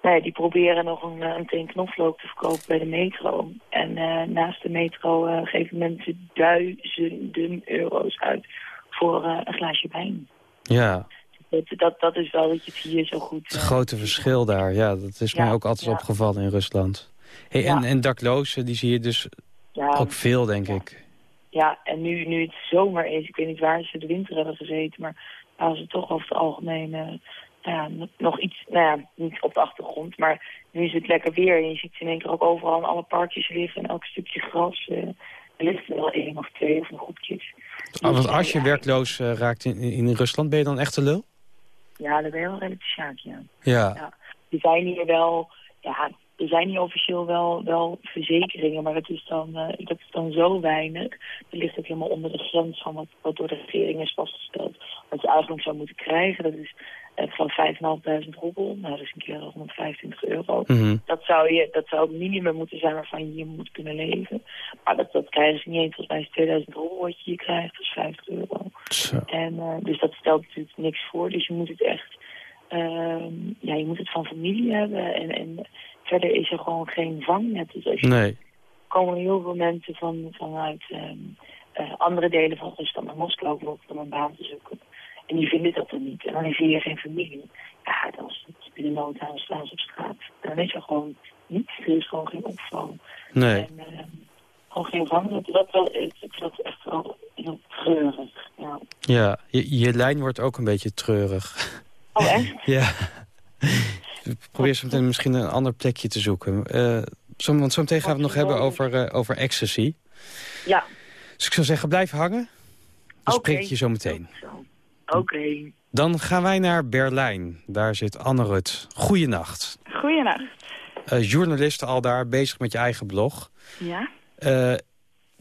Speaker 9: eh, nou ja, die proberen nog een, eh, een teen knoflook te verkopen bij de metro. En eh, naast de metro eh, geven mensen duizenden euro's uit voor een glaasje wijn.
Speaker 6: Ja,
Speaker 9: Dat, dat, dat is wel dat je het hier zo goed...
Speaker 6: het grote verschil daar. Ja, dat is
Speaker 9: Ja,
Speaker 6: mij ook altijd
Speaker 9: ja.
Speaker 6: opgevallen in Rusland. Hey, en,
Speaker 9: Ja.
Speaker 6: en daklozen, die zie je dus
Speaker 9: ja,
Speaker 6: ook veel, denk ik.
Speaker 9: Ja, en nu, nu het zomer is, ik weet niet waar ze de winter hebben gezeten, maar waar ze toch over het algemeen ja, nog- iets, nou ja, niet op de achtergrond, maar nu is het lekker weer en je ziet ze in één keer ook overal in alle parkjes liggen en elk stukje gras. eh, er ligt er wel één of twee of een groepjes.
Speaker 6: Ah, Want als je werkloos eh, raakt in, in Rusland, ben je dan echt een lul?
Speaker 9: Ja, daar ben je wel redelijk sjaak, ja.
Speaker 6: Ja.
Speaker 9: Ja. Er zijn hier wel, ja, er zijn hier officieel wel, wel verzekeringen, maar het is dan, eh, dat is dan zo weinig. Dat ligt ook helemaal onder de grens van wat, wat door de regering is vastgesteld. Wat je eigenlijk zou moeten krijgen, dat is eh, van 5.500 roebel. Nou, dat is een keer 125 euro.
Speaker 6: Mhm.
Speaker 9: Dat zou, je, dat zou het minimum moeten zijn waarvan je hier moet kunnen leven. Maar dat, dat krijgen ze niet eens. Volgens mij is 2000 roebel wat je hier krijgt, dat is 50 euro.
Speaker 6: Zo.
Speaker 9: En, eh, dus dat stelt natuurlijk niks voor. Dus je moet het echt, ehm, ja, je moet het van familie hebben. En, en verder is er gewoon geen vangnet. Dus als je,
Speaker 6: Nee.
Speaker 9: komen heel veel mensen van, vanuit ehm, eh, andere delen van Rusland naar Moskou bijvoorbeeld om een baan te zoeken. En die vinden dat dan niet. En dan is hier geen familie. Ja, dan is het binnen nood aan staan op straat. Dan is er gewoon niets. Er is gewoon geen opvang.
Speaker 6: Nee.
Speaker 9: En, ehm, gewoon geen vangnet. Dat, wel, ik vind dat echt wel heel treurig. Ja.
Speaker 6: Ja, je, je lijn wordt ook een beetje treurig.
Speaker 9: Oh, echt? <laughs>
Speaker 6: ja. Probeer zo meteen misschien een ander plekje te zoeken. Eh zo, want zo meteen gaan we het nog hebben over, eh, over ecstasy.
Speaker 9: Ja.
Speaker 6: Dus ik zou zeggen, blijf hangen. Dan
Speaker 9: Oké.
Speaker 6: spreek ik je zo meteen.
Speaker 9: Oké.
Speaker 6: Dan gaan wij naar Berlijn. Daar zit Anne Rut. Goeienacht.
Speaker 4: Goeienacht.
Speaker 6: Eh journalist al daar, bezig met je eigen blog.
Speaker 4: Ja?
Speaker 6: Eh,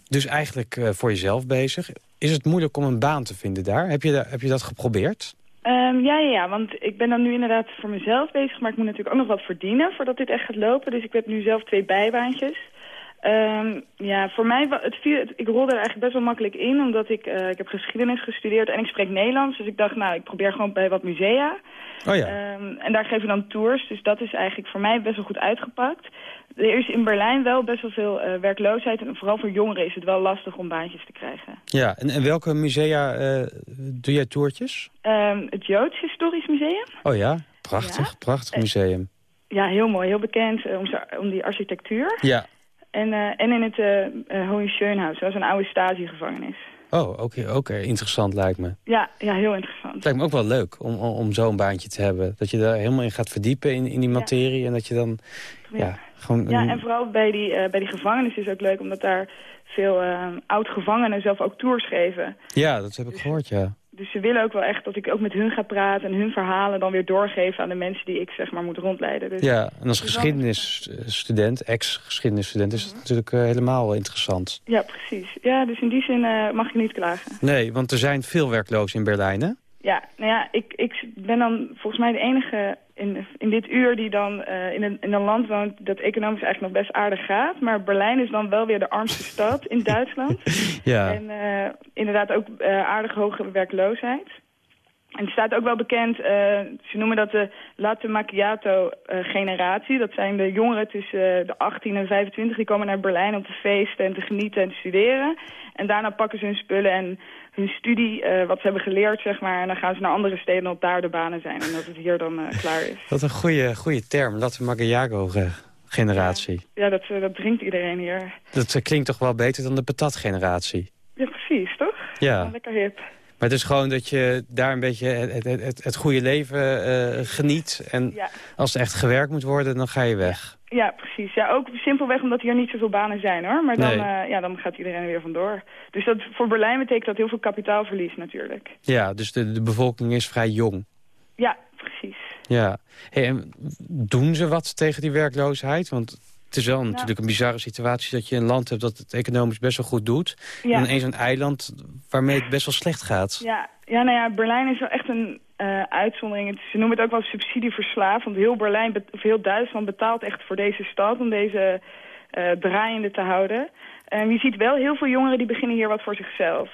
Speaker 6: dus eigenlijk eh, voor jezelf bezig. Is het moeilijk om een baan te vinden daar? Heb je, da- heb je dat geprobeerd?
Speaker 4: Ehm, ja, ja, ja, want ik ben dan nu inderdaad voor mezelf bezig, maar ik moet natuurlijk ook nog wat verdienen voordat dit echt gaat lopen. Dus ik heb nu zelf twee bijbaantjes. Ehm, ja, voor mij, het ik rolde er eigenlijk best wel makkelijk in, omdat ik, eh, ik heb geschiedenis gestudeerd en ik spreek Nederlands. Dus ik dacht, nou, ik probeer gewoon bij wat musea.
Speaker 6: Oh ja.
Speaker 4: Ehm, en daar geven we dan tours, dus dat is eigenlijk voor mij best wel goed uitgepakt. Er is in Berlijn wel best wel veel eh, werkloosheid en vooral voor jongeren is het wel lastig om baantjes te krijgen.
Speaker 6: Ja, en, en welke musea eh, doe jij toertjes?
Speaker 4: Ehm, het Joods Historisch Museum.
Speaker 6: Oh ja, prachtig, prachtig museum.
Speaker 4: Ja, heel mooi, heel bekend om, om die architectuur.
Speaker 6: Ja,
Speaker 4: En, eh, en in het uh, Hohenschönhaus, dat is een oude Stasi-gevangenis.
Speaker 6: Oh, ook, ook eh, interessant lijkt me.
Speaker 4: Ja, ja, heel interessant.
Speaker 6: Het lijkt me ook wel leuk om, om, zo'n baantje te hebben. Dat je daar helemaal in gaat verdiepen in, in die materie. En dat je dan ja. gewoon...
Speaker 4: Ja, en vooral bij die, eh, bij die gevangenis is het ook leuk... omdat daar veel eh, oud-gevangenen zelf ook tours geven.
Speaker 6: Ja, dat heb ik gehoord, ja.
Speaker 4: Dus ze willen ook wel echt dat ik ook met hun ga praten... en hun verhalen dan weer doorgeven aan de mensen die ik zeg maar moet rondleiden. Dus
Speaker 6: Ja, en als geschiedenisstudent, ex-geschiedenisstudent... is het natuurlijk eh, helemaal interessant.
Speaker 4: Ja, precies. Ja, dus in die zin eh, mag ik niet klagen.
Speaker 6: Nee, want er zijn veel werklozen in Berlijn, hè?
Speaker 4: Ja, nou ja, ik, ik ben dan volgens mij de enige in, in dit uur die dan eh, in, een, in een land woont dat economisch eigenlijk nog best aardig gaat. Maar Berlijn is dan wel weer de armste stad in Duitsland. <laughs>
Speaker 6: Ja.
Speaker 4: En eh, inderdaad ook eh, aardig hoge werkloosheid. En het staat ook wel bekend, ze noemen dat de latte macchiato generatie. Dat zijn de jongeren tussen de 18 en 25. Die komen naar Berlijn om te feesten en te genieten en te studeren. En daarna pakken ze hun spullen en hun studie, eh, wat ze hebben geleerd, zeg maar. En dan gaan ze naar andere steden omdat daar de banen zijn. En dat het hier dan eh, klaar is.
Speaker 6: Dat is een goede, goede term, latte macchiato-generatie.
Speaker 4: Ja, dat, eh, dat drinkt iedereen hier.
Speaker 6: Dat klinkt toch wel beter dan de patatgeneratie.
Speaker 4: Ja, precies, toch?
Speaker 6: Ja.
Speaker 4: Lekker hip.
Speaker 6: Maar het is gewoon dat je daar een beetje het, het, het, het goede leven eh, geniet. En
Speaker 4: Ja.
Speaker 6: als er echt gewerkt moet worden, dan ga je weg.
Speaker 4: Ja, precies. Ja, ook simpelweg omdat hier niet zoveel banen zijn, hoor. Maar dan,
Speaker 6: Nee.
Speaker 4: eh, ja, dan gaat iedereen er weer vandoor. Dus dat, voor Berlijn betekent dat heel veel kapitaalverlies natuurlijk.
Speaker 6: Ja, dus de, de bevolking is vrij jong.
Speaker 4: Ja, precies.
Speaker 6: Ja. Hey, en doen ze wat tegen die werkloosheid? Want het is wel natuurlijk een bizarre situatie... dat je een land hebt dat het economisch best wel goed doet.
Speaker 4: Ja.
Speaker 6: En ineens een eiland waarmee het best wel slecht gaat.
Speaker 4: Ja, ja, nou ja, Berlijn is wel echt een eh, uitzondering. Het- ze noemen het ook wel subsidieverslaafd. Want heel Berlijn, of heel Duitsland betaalt echt voor deze stad om deze eh, draaiende te houden. En je ziet wel heel veel jongeren die beginnen hier wat voor zichzelf.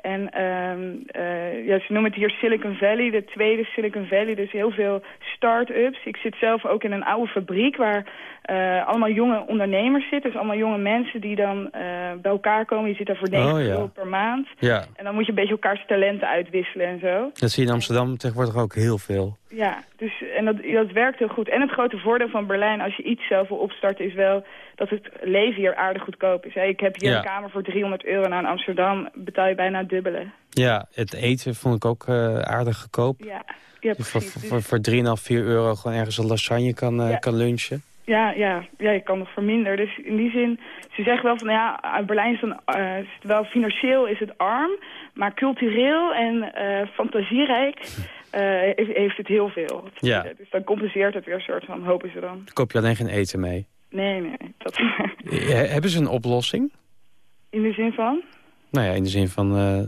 Speaker 4: En ehm, eh, ja, ze noemen het hier Silicon Valley, de tweede Silicon Valley. Dus heel veel start-ups. Ik zit zelf ook in een oude fabriek waar eh, allemaal jonge ondernemers zitten. Dus allemaal jonge mensen die dan eh, bij elkaar komen. Je zit daar voor 90
Speaker 6: Oh, ja.
Speaker 4: euro per maand.
Speaker 6: Ja,
Speaker 4: En dan moet je een beetje elkaars talenten uitwisselen en zo.
Speaker 6: dat zie je in Amsterdam tegenwoordig ook heel veel.
Speaker 4: Ja, dus, en dat, dat werkt heel goed. En het grote voordeel van Berlijn, als je iets zelf wil opstarten, is wel dat het leven hier aardig goedkoop is. Hè. Ik heb hier
Speaker 6: Ja.
Speaker 4: een kamer voor 300 euro. Nou, in Amsterdam betaal je bijna het dubbele.
Speaker 6: Ja, het eten vond ik ook eh, aardig goedkoop.
Speaker 4: Ja, ja
Speaker 6: Je voor, voor, voor 3,5, 4 euro gewoon ergens een lasagne kan, eh,
Speaker 4: Ja.
Speaker 6: kan lunchen.
Speaker 4: Ja, ja, ja, je kan nog voor minder. Dus in die zin, ze zeggen wel van, ja, Berlijn is, dan, eh, wel financieel is het arm, maar cultureel en fantasierijk <laughs> heeft, heeft het heel veel.
Speaker 6: Ja.
Speaker 4: Dus dan compenseert het weer een soort van, hopen ze. Dan
Speaker 6: koop je alleen geen eten mee.
Speaker 4: Nee, nee, dat
Speaker 6: Eh, Hebben ze een oplossing?
Speaker 4: in de zin van?
Speaker 6: Nou ja, in de zin van eh,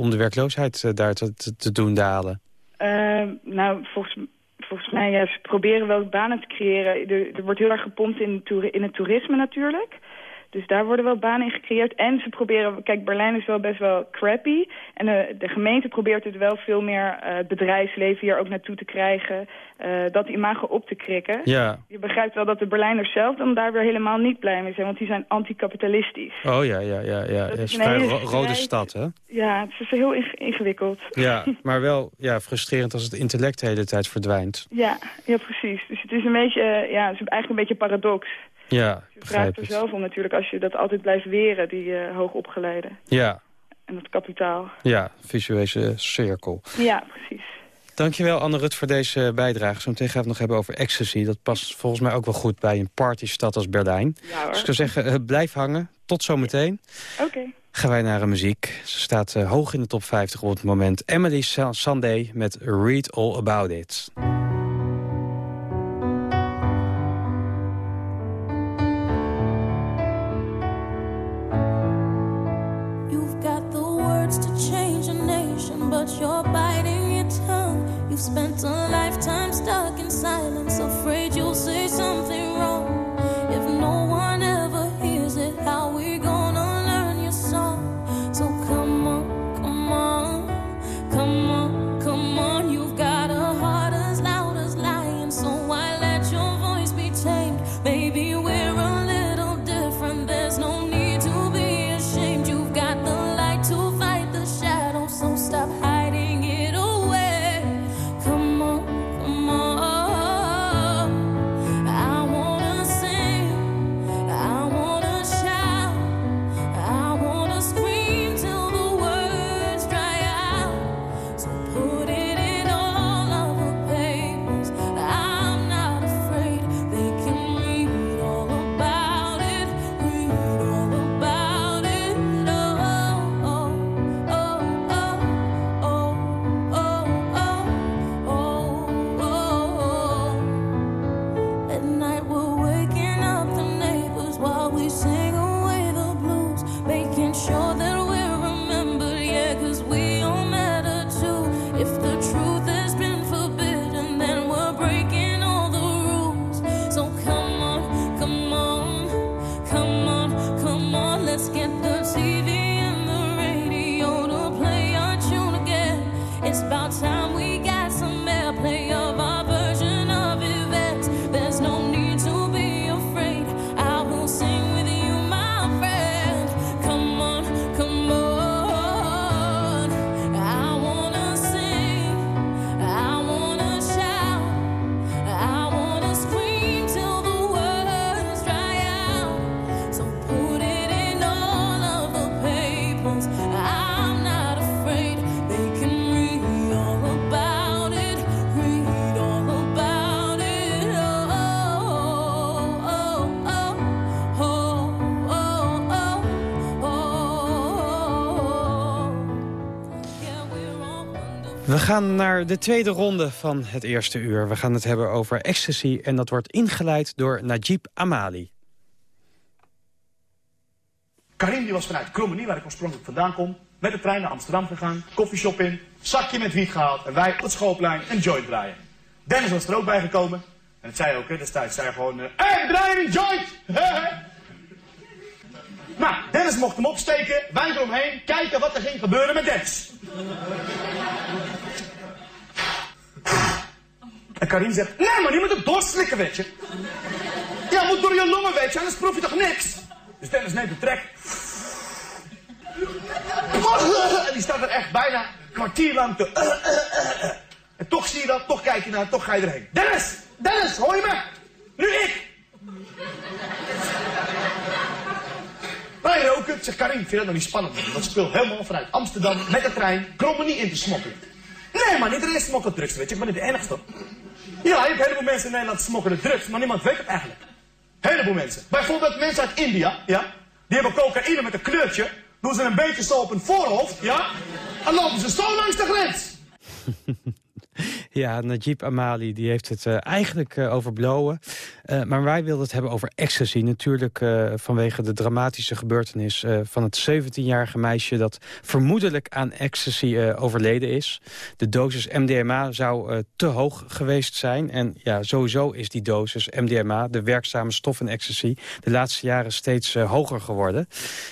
Speaker 6: om de werkloosheid eh, daar te, te, doen dalen.
Speaker 4: Eh, nou, volgens, volgens mij, ja, ze proberen wel banen te creëren. Er, er wordt heel erg gepompt in, in het toerisme natuurlijk. Dus daar worden wel banen in gecreëerd. En ze proberen, kijk, Berlijn is wel best wel crappy. En de, de gemeente probeert het wel veel meer eh, bedrijfsleven hier ook naartoe te krijgen. eh, dat imago op te krikken.
Speaker 6: Ja.
Speaker 4: Je begrijpt wel dat de Berlijners zelf dan daar weer helemaal niet blij mee zijn. Want die zijn anticapitalistisch.
Speaker 6: Oh ja, ja, ja. ja.
Speaker 4: Dat
Speaker 6: is een
Speaker 4: hele
Speaker 6: ro- rode stad, hè?
Speaker 4: Ja, het is heel inge- ingewikkeld.
Speaker 6: Ja, <laughs> maar wel ja, frustrerend als het intellect de hele tijd verdwijnt.
Speaker 4: Ja, ja, precies. Dus het is een beetje, eh, ja, het is eigenlijk een beetje paradox.
Speaker 6: Ja,
Speaker 4: Je vraagt er zelf om natuurlijk als je dat altijd blijft weren, die eh hoogopgeleide.
Speaker 6: Ja,
Speaker 4: En dat kapitaal.
Speaker 6: ja, visuele cirkel.
Speaker 4: Ja, precies.
Speaker 6: Dankjewel Anne Rut voor deze bijdrage. Zo meteen gaan we het nog hebben over ecstasy. Dat past volgens mij ook wel goed bij een partystad als Berlijn.
Speaker 4: Ja hoor.
Speaker 6: Dus ik zou zeggen, eh, blijf hangen. Tot zometeen.
Speaker 4: Oké.
Speaker 6: Gaan wij naar een muziek. Ze staat eh, hoog in de top 50 op het moment. Emily Sandé met Read All About It.
Speaker 15: Spent a lifetime stuck in silence,
Speaker 6: gaan naar de tweede ronde van het eerste uur. We gaan het hebben over ecstasy en dat wordt ingeleid door Najib Amali.
Speaker 16: Karim die was vanuit Krommenie, waar ik oorspronkelijk vandaan kom, met de trein naar Amsterdam gegaan, koffieshop in, zakje met wiet gehaald en wij op het schoolplein een joint draaien. Dennis was er ook bij gekomen en het zei ook, hè, destijds zei gewoon, hé, hey, we draaien een joint! <laughs> nou, Dennis mocht hem opsteken, wij eromheen, kijken wat er ging gebeuren met Dennis. En Karim zegt, nee man, je moet het doorslikken, weet je. Ja, moet door je longen, weet je, anders proef je toch niks? Dus Dennis neemt de trek. En die staat er echt bijna kwartier lang te... En toch zie je dat, toch kijk je naar, toch ga je erheen. Dennis! Dennis, hoor je me? Nu ik! Wij roken, zegt Karim, vind je dat nog niet spannend? Dat speelt helemaal vanuit Amsterdam met de trein, Krommenie in te smokkelen. Nee man, iedereen smokkelt drugs, weet je, ik ben niet de enigste. Ja, je hebt heleboel mensen in Nederland smokkelen drugs, maar niemand weet het eigenlijk. Een heleboel mensen. Bijvoorbeeld mensen uit India, ja. Die hebben cocaïne met een kleurtje. Doen ze een beetje zo op hun voorhoofd, ja. En lopen ze zo langs de grens. <laughs>
Speaker 6: Ja, Najib Amali die heeft het eh, eigenlijk blowen. Eh, maar wij wilden het hebben over ecstasy. Natuurlijk eh, vanwege de dramatische gebeurtenis eh, van het 17-jarige meisje... dat vermoedelijk aan ecstasy overleden is. De dosis MDMA zou te hoog geweest zijn. En ja, sowieso is die dosis MDMA, de werkzame stof in ecstasy... de laatste jaren steeds hoger geworden.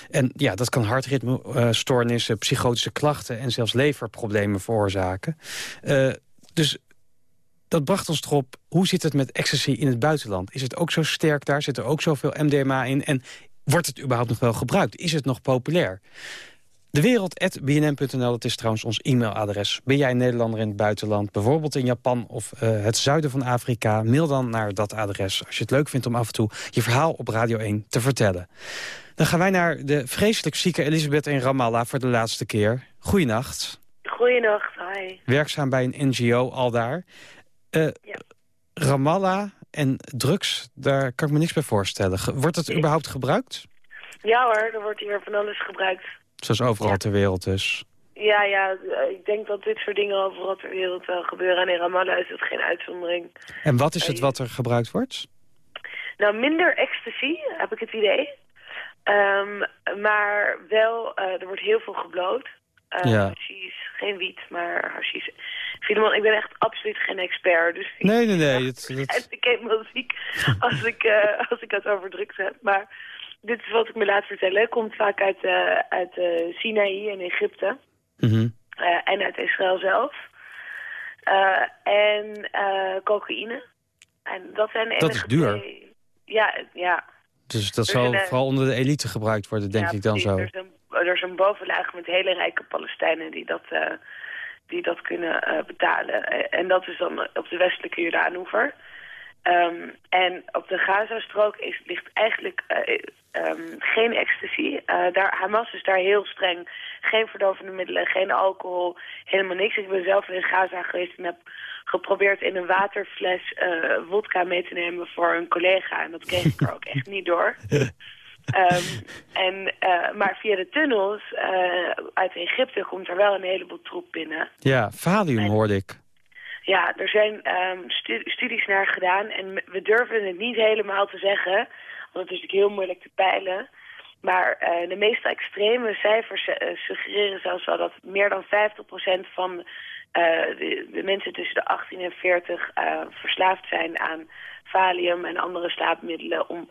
Speaker 6: En ja, dat kan hartritmestoornissen, psychotische klachten... en zelfs leverproblemen veroorzaken. Dus dat bracht ons erop, hoe zit het met ecstasy in het buitenland? Is het ook zo sterk daar? Zit er ook zoveel MDMA in? En wordt het überhaupt nog wel gebruikt? Is het nog populair? De wereld.bnn.nl, dat is trouwens ons e-mailadres. Ben jij een Nederlander in het buitenland, bijvoorbeeld in Japan of eh, het zuiden van Afrika? Mail dan naar dat adres als je het leuk vindt om af en toe je verhaal op Radio 1 te vertellen. Dan gaan wij naar de vreselijk zieke Elisabeth in Ramallah voor de laatste keer. Goeienacht.
Speaker 7: Goeienacht, hi.
Speaker 6: Werkzaam bij een NGO al daar. Eh, Ramallah en drugs, daar kan ik me niks bij voorstellen. Wordt het überhaupt gebruikt?
Speaker 7: Ja hoor, er wordt hier van alles gebruikt.
Speaker 6: Zoals overal ter wereld dus.
Speaker 7: Ja, ja, eh, ik denk dat dit soort dingen overal ter wereld wel gebeuren. En in Ramallah is het geen uitzondering.
Speaker 6: En wat is het wat er gebruikt wordt?
Speaker 7: Nou, minder ecstasy, heb ik het idee. Ehm, maar wel, eh, er wordt heel veel gebloot. Uh,
Speaker 6: Ja.
Speaker 7: Hashish, geen wiet, maar hashish. Filemon, ik ben echt absoluut geen expert. Dus
Speaker 6: Nee, nee, nee. Het,
Speaker 7: en
Speaker 6: het-
Speaker 7: ik heb wel ziek als ik, eh, als ik het over drugs heb. Maar dit is wat ik me laat vertellen. Het komt vaak uit, eh uit eh, Sinaï in Egypte. Eh, en uit Israël zelf. En cocaïne. En dat zijn
Speaker 6: Dat is duur.
Speaker 7: Ja, ja.
Speaker 6: Dus dat zal vooral onder de elite gebruikt worden, denk
Speaker 7: ja,
Speaker 6: ik dan
Speaker 7: precies.
Speaker 6: zo.
Speaker 7: Er is, een, er is een bovenlaag met hele rijke Palestijnen die dat, eh, die dat kunnen eh, betalen. Eh, en dat is dan op de westelijke Jordaanoever. Ehm, en op de Gazastrook is, ligt eigenlijk eh, ehm, geen ecstasy. Daar, Hamas is daar heel streng. Geen verdovende middelen, geen alcohol, helemaal niks. Ik ben zelf in Gaza geweest en heb geprobeerd in een waterfles wodka mee te nemen voor een collega. En dat kreeg ik er ook echt niet door. <laughs> Ehm, en, eh, maar via de tunnels eh, uit Egypte komt er wel een heleboel troep binnen.
Speaker 6: Ja, Valium hoorde ik.
Speaker 7: Ja, er zijn stu- studies naar gedaan en we durven het niet helemaal te zeggen, want het is natuurlijk heel moeilijk te peilen. Maar eh, de meest extreme cijfers suggereren zelfs wel dat meer dan 50% van de, de mensen tussen de 18 en 40 eh, verslaafd zijn aan valium en andere slaapmiddelen om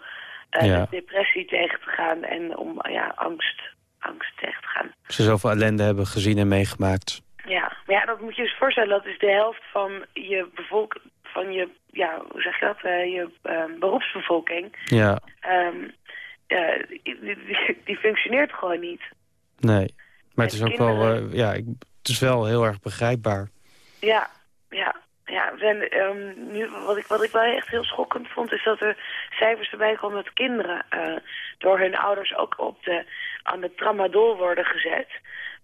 Speaker 7: eh,
Speaker 6: Ja.
Speaker 7: depressie tegen te gaan en om eh, ja, angst, angst tegen te gaan.
Speaker 6: Ze zoveel ellende hebben gezien en meegemaakt.
Speaker 7: Ja, maar ja, dat moet je je eens voorstellen. Dat is de helft van je bevolk, van je, ja, hoe zeg je dat, Eh, je ehm, beroepsbevolking.
Speaker 6: Ja,
Speaker 7: eh, die, die, functioneert gewoon niet.
Speaker 6: nee. Maar het is ook wel, eh, ja, ik, het is wel heel erg begrijpbaar.
Speaker 7: Ja, ja, ja. We zijn, ehm, nu, wat, ik, wat ik wel echt heel schokkend vond, is dat er cijfers erbij komen dat kinderen eh, door hun ouders ook op de, aan de tramadol worden gezet.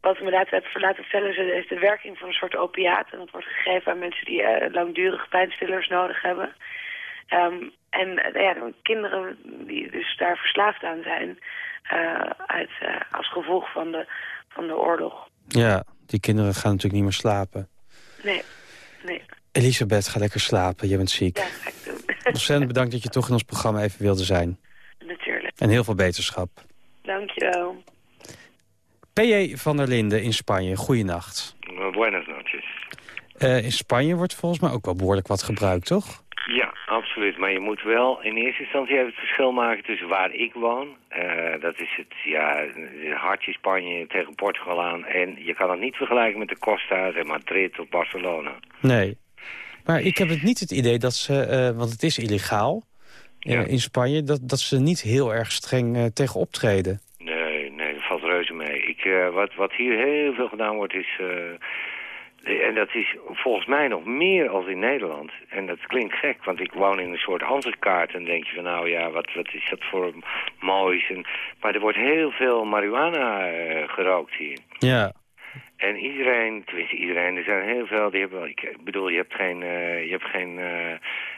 Speaker 7: Wat me laten, heb laten vertellen is, is de werking van een soort opiaat. En dat wordt gegeven aan mensen die eh, langdurig pijnstillers nodig hebben. Ehm, en eh, ja, de kinderen die dus daar verslaafd aan zijn, uit, als gevolg van de, van de oorlog.
Speaker 6: Ja, die kinderen gaan natuurlijk niet meer slapen.
Speaker 7: Nee, nee.
Speaker 6: Elisabeth, ga lekker slapen. Je bent ziek.
Speaker 7: Ja, ga ik doen. <laughs>
Speaker 6: Ontzettend bedankt dat je toch in ons programma even wilde zijn.
Speaker 7: Natuurlijk.
Speaker 6: En heel veel beterschap.
Speaker 7: Dankjewel.
Speaker 6: P.J. van der Linden in Spanje, goeienacht.
Speaker 8: Buenas noches.
Speaker 6: Eh in Spanje wordt volgens mij ook wel behoorlijk wat gebruikt, toch?
Speaker 8: Ja, absoluut. Maar je moet wel in eerste instantie even het verschil maken tussen waar ik woon. eh, dat is het, ja, het hartje Spanje tegen Portugal aan. En je kan het niet vergelijken met de Costa, zeg Madrid of Barcelona.
Speaker 6: Nee. Maar ik heb het niet het idee dat ze, eh, want het is illegaal eh, in Spanje... Dat, dat ze niet heel erg streng eh, tegen optreden.
Speaker 8: Nee, nee, dat valt reuze mee. Ik, wat, wat hier heel veel gedaan wordt is... en dat is volgens mij nog meer als in Nederland. En dat klinkt gek, want ik woon in een soort ansichtkaart. En denk je van, nou ja, wat, wat is dat voor moois. En, maar er wordt heel veel marihuana gerookt hier.
Speaker 6: Ja.
Speaker 8: En iedereen, tenminste iedereen, er zijn heel veel, die hebben, wel- ik bedoel, je hebt geen, eh, je hebt geen eh,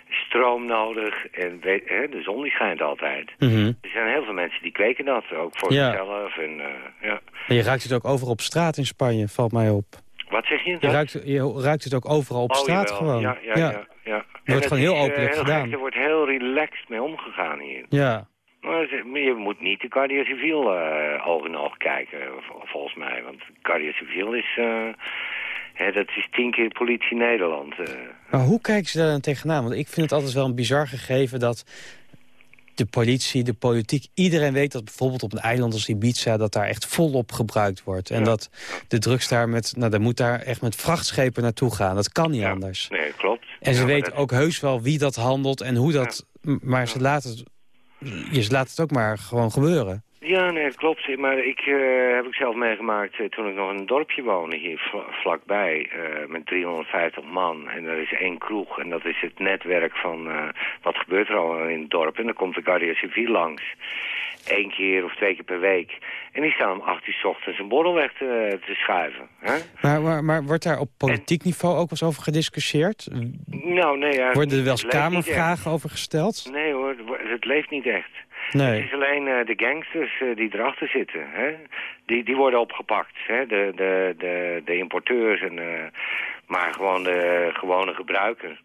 Speaker 8: stroom nodig. En weet, hè, de zon die schijnt altijd.
Speaker 6: Mhm.
Speaker 8: Er zijn heel veel mensen die kweken dat, ook voor
Speaker 6: Ja.
Speaker 8: zichzelf. En, eh, ja.
Speaker 6: En je ruikt het ook overal op straat in Spanje, valt mij op.
Speaker 8: Wat zeg je?
Speaker 6: Je ruikt, je ruikt het ook overal op
Speaker 8: Oh,
Speaker 6: straat
Speaker 8: jawel.
Speaker 6: gewoon.
Speaker 8: Ja, ja, ja. ja.
Speaker 6: Er wordt gewoon heel openlijk gedaan.
Speaker 8: gek, er wordt heel relaxed mee omgegaan hier.
Speaker 6: Ja.
Speaker 8: Je moet niet de Guardia Civil eh, oog in oog kijken, vol- volgens mij. Want Guardia Civil is... eh, hè, dat is tien keer politie Nederland. eh.
Speaker 6: Maar hoe kijken ze daar dan tegenaan? Want ik vind het altijd wel een bizar gegeven dat de politie, de politiek... iedereen weet dat bijvoorbeeld op een eiland als Ibiza... dat daar echt volop gebruikt wordt. En dat de drugs daar met... nou, daar moet daar echt met vrachtschepen naartoe gaan. Dat kan niet anders.
Speaker 8: Nee, klopt.
Speaker 6: En ze
Speaker 8: Ja,
Speaker 6: weten
Speaker 8: dat-
Speaker 6: ook heus wel wie dat handelt en hoe dat... Maar ze laten, het, je laten het ook maar gewoon gebeuren.
Speaker 8: Ja, nee, dat klopt. Maar ik eh, heb ik zelf meegemaakt eh, toen ik nog in een dorpje woonde, hier vla- vlakbij, eh, met 350 man. En er is één kroeg en dat is het netwerk van wat gebeurt er al in het dorp. En dan komt de Guardia Civil langs, één keer of twee keer per week. En die staan om acht uur 's ochtends een borrel weg te, te schuiven. Hè?
Speaker 6: Maar, maar, maar wordt daar op politiek niveau ook wel eens over gediscussieerd?
Speaker 8: Nou, nee. ja,
Speaker 6: Worden er wel eens kamervragen over gesteld?
Speaker 8: Nee hoor, het leeft niet echt.
Speaker 6: Nee.
Speaker 8: Het is alleen eh, de gangsters eh, die erachter zitten. Hè? Die, die worden opgepakt. Hè? De, de, de, de importeurs, en, eh, maar gewoon de gewone gebruiker.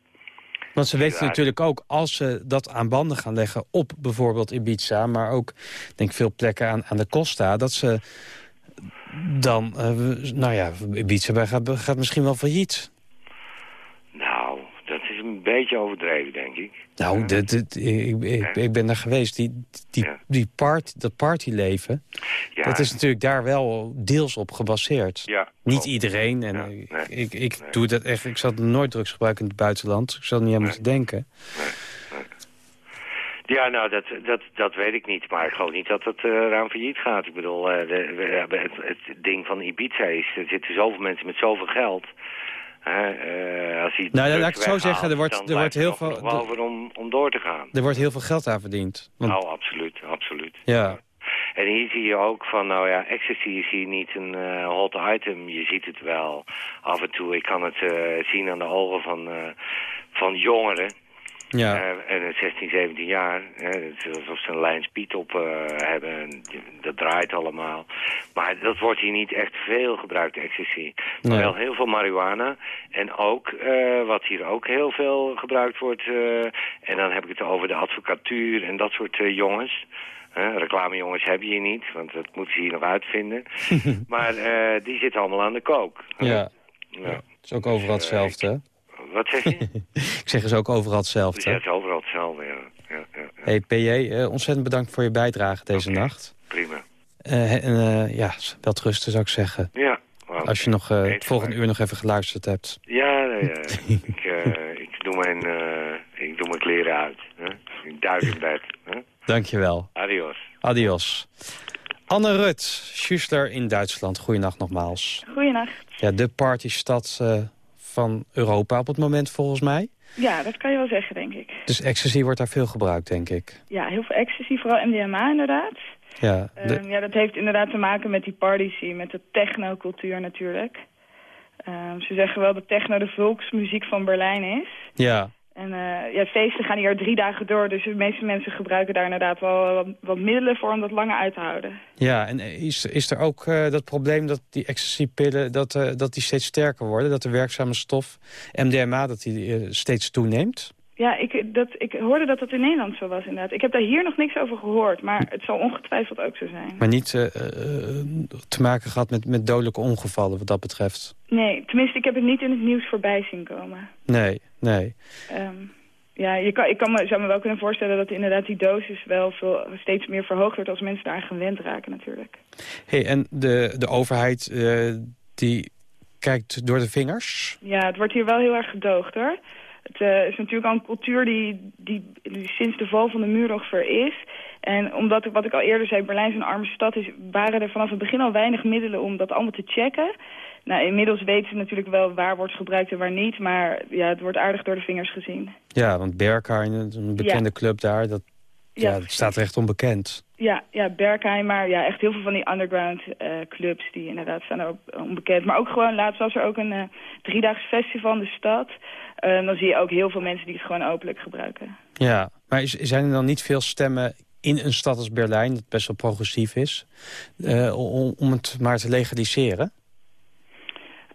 Speaker 6: Want ze weten natuurlijk ook, als ze dat aan banden gaan leggen... op bijvoorbeeld Ibiza, maar ook denk ik veel plekken aan, aan de Costa... dat ze dan, eh, nou ja, Ibiza gaat, gaat misschien wel failliet.
Speaker 8: Nou, een beetje overdreven, denk ik.
Speaker 6: Nou, dit- ik, ik, ik ben daar geweest. Die, die, die part, dat partyleven,
Speaker 8: Ja.
Speaker 6: dat is natuurlijk daar wel deels op gebaseerd.
Speaker 8: Ja,
Speaker 6: Niet iedereen. En ik, ik, doe dat echt. Ik zat nooit drugs gebruiken in het buitenland. Ik zat niet aan moeten denken.
Speaker 8: Ja, nou, dat, dat, dat weet ik niet. Maar ik geloof niet dat het eh, eraan failliet gaat. Ik bedoel, eh, de, we hebben het, het ding van Ibiza is... er zitten zoveel mensen met zoveel geld... eh, als
Speaker 6: Nou, laat ik het zo zeggen, er wordt- er wordt heel veel-
Speaker 8: over om, om door te gaan.
Speaker 6: Er wordt heel veel geld aan verdiend. Want,
Speaker 8: Nou, absoluut, absoluut.
Speaker 6: ja.
Speaker 8: En hier zie je ook van, nou ja, ecstasy is hier niet een eh, hot item. Je ziet het wel af en toe. Ik kan het eh, zien aan de ogen van, van jongeren.
Speaker 6: Ja.
Speaker 8: Eh, en 16, 17 jaar. het is alsof ze een lijn speed op eh, hebben. En dat draait allemaal. Maar dat wordt hier niet echt veel gebruikt, ecstasy.
Speaker 6: Nee.
Speaker 8: wel heel veel marihuana. En ook, eh, wat hier ook heel veel gebruikt wordt... en dan heb ik het over de advocatuur en dat soort jongens... Reclamejongens heb je hier niet, want dat moeten ze hier nog uitvinden. <laughs> maar die zitten allemaal aan de kook.
Speaker 6: ja.
Speaker 8: Ja.
Speaker 6: Het is ook overal hetzelfde. hè?
Speaker 8: Wat zeg je? <laughs>
Speaker 6: Ik zeg is ook overal hetzelfde.
Speaker 8: Ja, het is overal hetzelfde, ja. ja, ja.
Speaker 6: Hey PJ, eh, ontzettend bedankt voor je bijdrage deze nacht.
Speaker 8: Prima.
Speaker 6: Eh, en eh, ja, wel rusten zou ik zeggen.
Speaker 8: Ja.
Speaker 6: Als je nog eh, het volgende uur nog even geluisterd hebt.
Speaker 8: Ja, <laughs> ik, eh, ik, doe mijn, eh, ik doe mijn kleren uit. Hè? Ik duik in bed. Hè?
Speaker 6: Dankjewel.
Speaker 8: Adios.
Speaker 6: Adios. Anne Rut, Schussler in Duitsland. Goeienacht nogmaals.
Speaker 4: Goeienacht.
Speaker 6: Ja, de partystad eh, van Europa op het moment volgens mij.
Speaker 4: Ja, dat kan je wel zeggen, denk ik.
Speaker 6: Dus ecstasy wordt daar veel gebruikt, denk ik.
Speaker 4: Ja, heel veel ecstasy, vooral MDMA inderdaad.
Speaker 6: Ja, de-
Speaker 4: Ehm, ja, dat heeft inderdaad te maken met die party scene, met de technocultuur natuurlijk. Ehm, ze zeggen wel dat techno de volksmuziek van Berlijn is.
Speaker 6: ja.
Speaker 4: En eh, ja, feesten gaan hier drie dagen door, dus de meeste mensen gebruiken daar inderdaad wel wat, wat middelen voor om dat langer uit te houden.
Speaker 6: Ja, en is, is er ook eh, dat probleem dat die ecstasy-pillen dat, eh, dat die steeds sterker worden? Dat de werkzame stof MDMA dat die, eh, steeds toeneemt?
Speaker 4: Ja, ik, dat, ik hoorde dat dat in Nederland zo was inderdaad. Ik heb daar hier nog niks over gehoord, maar het zal ongetwijfeld ook zo zijn.
Speaker 6: Maar niet eh, eh, te maken gehad met, met dodelijke ongevallen wat dat betreft?
Speaker 4: Nee, tenminste, ik heb het niet in het nieuws voorbij zien komen.
Speaker 6: Nee, nee.
Speaker 4: Ehm, ja, je kan, ik kan me, zou me wel kunnen voorstellen dat inderdaad die dosis wel veel, steeds meer verhoogd wordt als mensen daar gewend raken natuurlijk.
Speaker 6: Hey, en de, de overheid eh, die kijkt door de vingers?
Speaker 4: Ja, het wordt hier wel heel erg gedoogd hoor. Het eh, is natuurlijk al een cultuur die, die, die sinds de val van de muur ongeveer is. En omdat, ik, wat ik al eerder zei, Berlijn zo'n arme stad is... waren er vanaf het begin al weinig middelen om dat allemaal te checken. Nou, inmiddels weten ze natuurlijk wel waar wordt gebruikt en waar niet. Maar ja, het wordt aardig door de vingers gezien.
Speaker 6: Ja, want Berkheim, een bekende club daar, dat,
Speaker 4: Ja,
Speaker 6: ja, dat staat recht onbekend.
Speaker 4: Ja, ja, Berkheim, maar ja, echt heel veel van die underground eh, clubs die inderdaad staan ook onbekend. Maar ook gewoon, laatst was er ook een uh, driedaags festival in de stad. Eh, dan zie je ook heel veel mensen die het gewoon openlijk gebruiken.
Speaker 6: Ja, maar is, zijn er dan niet veel stemmen in een stad als Berlijn, dat best wel progressief is, eh, om, om het maar te legaliseren?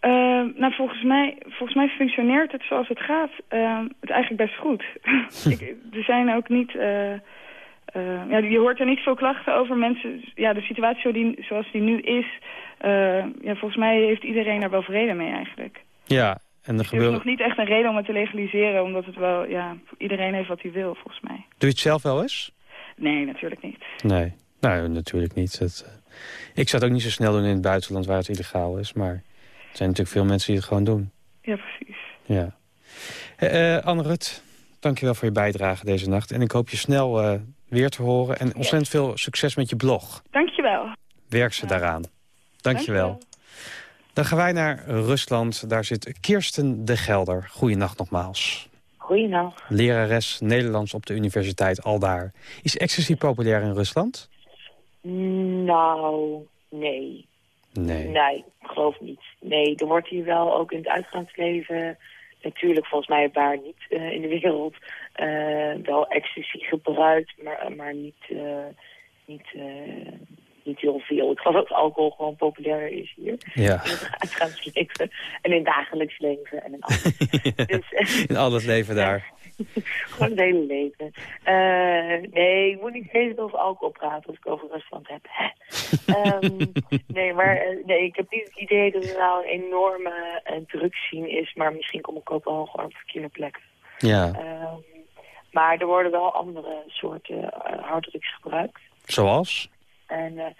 Speaker 4: Eh, nou, volgens mij, volgens mij functioneert het zoals het gaat het eigenlijk best goed. <laughs> ik, er zijn ook niet... ja, je hoort er niet veel klachten over mensen. Ja, de situatie die, zoals die nu is... ja, volgens mij heeft iedereen daar wel vrede mee eigenlijk.
Speaker 6: Ja, en er
Speaker 4: is nog niet echt een reden om het te legaliseren, omdat het wel, ja, iedereen heeft wat hij wil, volgens mij.
Speaker 6: Doe je het zelf wel eens?
Speaker 4: Nee, natuurlijk niet.
Speaker 6: Nee, nou, natuurlijk niet. Het, eh, ik zou het ook niet zo snel doen in het buitenland waar het illegaal is, maar er zijn natuurlijk veel mensen die het gewoon doen.
Speaker 4: Ja, precies.
Speaker 6: Ja. Eh, Anne Rut, dankjewel voor je bijdrage deze nacht. En ik hoop je snel weer te horen. En ontzettend veel succes met je blog.
Speaker 4: Dankjewel.
Speaker 6: Werk ze daaraan. Dankjewel. Dan gaan wij naar Rusland. Daar zit Kirsten de Gelder. Goeienacht nogmaals.
Speaker 9: Goeienacht.
Speaker 6: Lerares Nederlands op de universiteit Aldaar. Is ecstasy populair in Rusland?
Speaker 9: Nou, nee.
Speaker 6: Nee.
Speaker 9: Nee, ik geloof niet. Nee, er wordt hier wel ook in het uitgaansleven... natuurlijk volgens mij waar niet eh, in de wereld... eh, wel ecstasy gebruikt, maar, maar niet, eh, niet, niet heel veel. Ik geloof dat alcohol gewoon populair is hier.
Speaker 6: Ja.
Speaker 9: In het uitgaansleven en in het dagelijks leven en in alles. <laughs> dus, eh,
Speaker 6: In al het leven daar. <laughs>
Speaker 9: Gewoon het hele leven. Eh, nee, ik moet niet steeds over alcohol praten als ik over Rusland heb. <laughs> Ehm, nee, maar eh, nee, ik heb niet het idee dat er nou een enorme drugsscene is. Maar misschien kom ik ook wel gewoon op verkeerde plekken.
Speaker 6: Ja.
Speaker 9: Ehm, maar er worden wel andere soorten harddrugs gebruikt.
Speaker 6: Zoals?
Speaker 9: En uh, ja,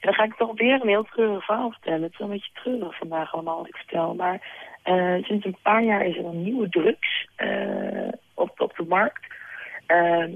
Speaker 9: dan ga ik toch weer een heel treurig verhaal vertellen. Het is wel een beetje treurig vandaag allemaal wat ik vertel. Maar uh, sinds een paar jaar is er een nieuwe drugs uh, op, op de markt.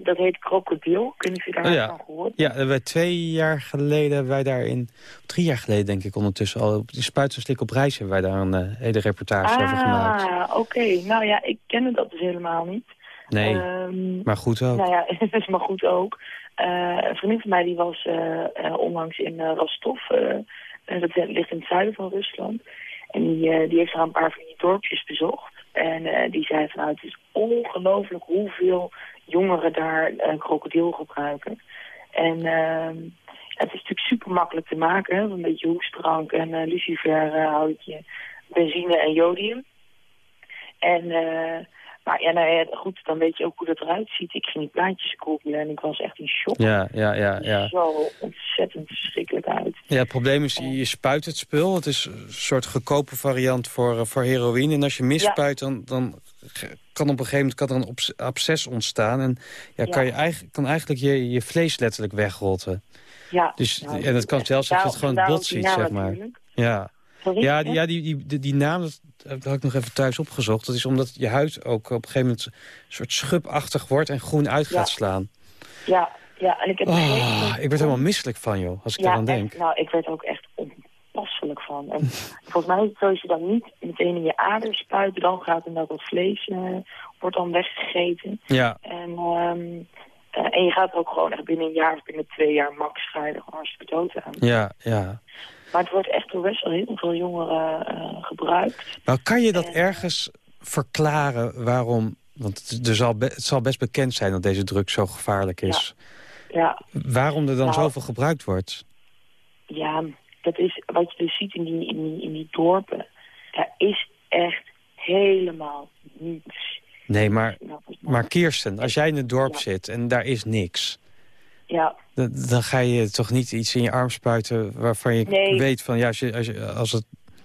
Speaker 9: Dat heet krokodil. Kunnen jullie daar
Speaker 6: oh, ja.
Speaker 9: van gehoord?
Speaker 6: Ja, hebben twee jaar geleden hebben wij daarin... Drie jaar geleden denk ik ondertussen al... Op die spuit en slik op reis hebben wij daar een hele reportage
Speaker 9: ah,
Speaker 6: over gemaakt.
Speaker 9: Ah, oké. Okay. Nou ja, ik kende dat dus helemaal niet.
Speaker 6: Nee, um, maar goed ook.
Speaker 9: Nou ja, <laughs> het is maar goed ook. Uh, een vriendin van mij die was uh, uh, onlangs in Rostov. dat ligt in het zuiden van Rusland. En die, die heeft daar een paar van die dorpjes bezocht. En die zei van nou, het is ongelooflijk hoeveel jongeren daar krokodil gebruiken. En ehm, het is natuurlijk super makkelijk te maken. Een beetje hoestdrank en lucifer houtje, benzine en jodium. En... Maar ja, nou ja, goed, dan weet je ook hoe dat eruit ziet. Ik ging die plaatjes kopen en ik was echt in shock.
Speaker 6: Ja, ja, ja. ja.
Speaker 9: zo ontzettend verschrikkelijk uit.
Speaker 6: Ja, het probleem is, je spuit het spul. Het is een soort goedkope variant voor, voor heroïne. En als je misspuit, ja. dan, dan kan op een gegeven moment kan er een absces ontstaan. En ja, kan. Je eigenlijk, kan eigenlijk je, je vlees letterlijk wegrotten.
Speaker 9: Ja.
Speaker 6: Dus, nou, en dat kan zelfs als je het gewoon het bot ziet, zeg maar.
Speaker 9: Natuurlijk.
Speaker 6: Ja.
Speaker 9: Sorry,
Speaker 6: ja, die, ja die, die, die, die naam, dat, dat had ik nog even thuis opgezocht. Dat is omdat je huid ook op een gegeven moment een soort schubachtig wordt en groen uit gaat
Speaker 9: ja.
Speaker 6: slaan.
Speaker 9: Ja, ja. En ik, heb
Speaker 6: oh, ik werd helemaal misselijk van, joh, als ik
Speaker 9: ja,
Speaker 6: eraan denk.
Speaker 9: Echt, nou, ik werd er ook echt onpasselijk van. En volgens mij is het zo, als je dan niet meteen in je aders spuit, dan gaat inderdaad dat vlees uh, wordt dan weggegeten.
Speaker 6: Ja.
Speaker 9: En, um, uh, en je gaat ook gewoon echt binnen een jaar of binnen twee jaar max ga je er gewoon hartstikke dood aan.
Speaker 6: Ja, ja.
Speaker 9: Maar het wordt echt door best wel heel veel jongeren uh, gebruikt.
Speaker 6: Nou, kan je dat en... ergens verklaren waarom Want het, er zal be- het zal best bekend zijn dat deze drug zo gevaarlijk is.
Speaker 9: Ja,
Speaker 6: Waarom er dan
Speaker 9: Nou.
Speaker 6: zoveel gebruikt wordt?
Speaker 9: ja, dat is wat je dus ziet in die, in die, in die dorpen. Daar is echt helemaal niets.
Speaker 6: Nee, maar,
Speaker 9: Nou,
Speaker 6: maar Kirsten, als jij in het dorp zit en daar is niks...
Speaker 9: Ja,
Speaker 6: Dan, dan ga je toch niet iets in je arm spuiten waarvan je
Speaker 9: Nee.
Speaker 6: weet van ja, als je, als je, als het,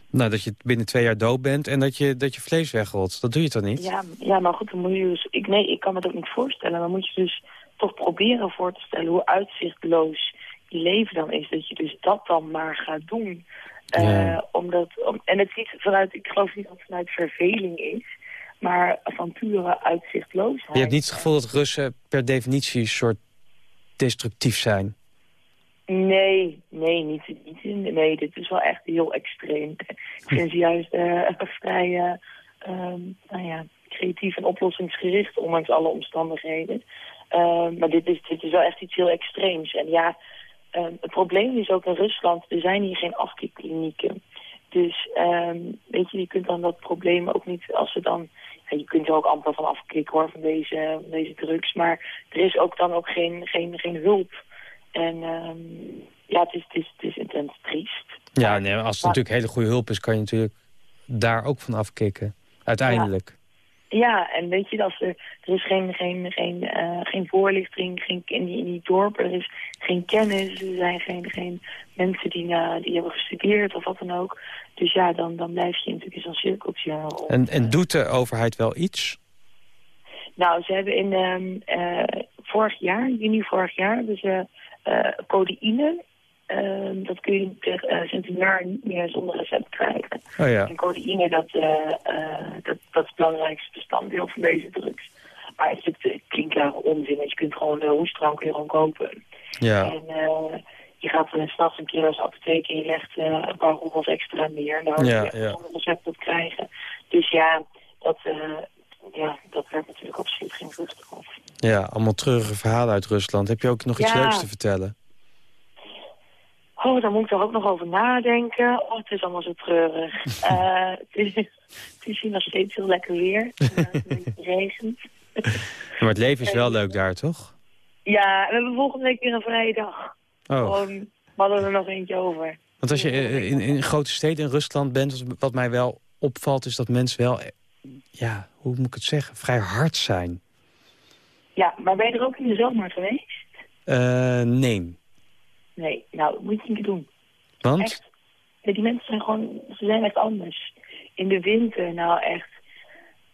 Speaker 6: nou, dat je binnen twee jaar dood bent en dat je, dat je vlees wegrolt. Dat doe je toch niet?
Speaker 9: ja, ja, maar goed, dan moet je dus... Ik, nee, ik kan me dat ook niet voorstellen. Maar moet je dus toch proberen voor te stellen hoe uitzichtloos je leven dan is. Dat je dus dat dan maar gaat doen. Eh, omdat, om, en het is niet vanuit, ik geloof niet dat het vanuit verveling is. Maar van pure uitzichtloosheid.
Speaker 6: Je hebt niet het gevoel dat Russen per definitie een soort destructief zijn.
Speaker 9: Nee, nee, niet, niet, nee, dit is wel echt heel extreem. Ik vind ze juist eh, vrij eh, ehm, nou ja, creatief en oplossingsgericht, ondanks alle omstandigheden. Ehm, maar dit is, dit is wel echt iets heel extreems. En ja, ehm, het probleem is ook in Rusland, er zijn hier geen afkikklinieken. Dus weet je, je kunt dan dat probleem ook niet, als ze dan... Je kunt er ook amper van afkicken hoor, van deze, van deze drugs. Maar er is ook dan ook geen, geen, geen hulp. En ehm, ja, het is, het, is, het is intens triest.
Speaker 6: Ja, nee, als het natuurlijk hele goede hulp is, kan je natuurlijk daar ook van afkicken. Uiteindelijk.
Speaker 9: Ja, en weet je, als er, er is geen, geen, geen, eh, geen voorlichting geen, in, die, in die dorpen, er is geen kennis, er zijn geen, geen mensen die, na, die hebben gestudeerd of wat dan ook. Dus ja, dan, dan blijf je natuurlijk in zo'n cirkeltje rond.
Speaker 6: En, en doet de overheid wel iets?
Speaker 9: Nou, ze hebben in eh, vorig jaar, juni vorig jaar, hebben ze eh, codeïne. Ehm, dat kun je eh, een jaar niet meer zonder recept krijgen.
Speaker 6: Oh ja.
Speaker 9: En codeïne, dat, eh, eh, dat, dat is het belangrijkste bestanddeel van deze drugs. Maar het, is- het klinkt daar onzin, want je kunt gewoon de hoestdrank gewoon kopen.
Speaker 6: Ja.
Speaker 9: En je gaat uh, s'nachts een keer als apotheek en je legt een paar rommels extra neer. Daar
Speaker 6: Ja,
Speaker 9: je
Speaker 6: ja.
Speaker 9: zonder recept op krijgen. Dus ja, dat, ja, dat werkt natuurlijk absoluut geen vruchten af.
Speaker 6: Ja, allemaal treurige verhalen uit Rusland. Heb je ook nog iets
Speaker 9: Ja.
Speaker 6: leuks te vertellen?
Speaker 9: Oh, daar moet ik er ook nog over nadenken. Oh, het is allemaal zo treurig. <laughs> Eh, het, is, het is hier nog steeds heel lekker weer. Het <laughs> regent.
Speaker 6: Maar het leven is wel leuk daar, toch?
Speaker 9: Ja, we hebben volgende week weer een vrije dag.
Speaker 6: Oh.
Speaker 9: Gewoon, we hadden er nog eentje over.
Speaker 6: Want als je in, in grote steden in Rusland bent, wat- mij wel opvalt, is dat mensen wel, ja, hoe moet ik het zeggen, vrij hard zijn.
Speaker 9: Ja, maar ben je er ook in de zomer geweest?
Speaker 6: Eh, nee.
Speaker 9: Nee, nou, dat moet je keer doen.
Speaker 6: Want?
Speaker 9: Echt. Die mensen zijn gewoon, ze zijn echt anders. In de winter, nou echt,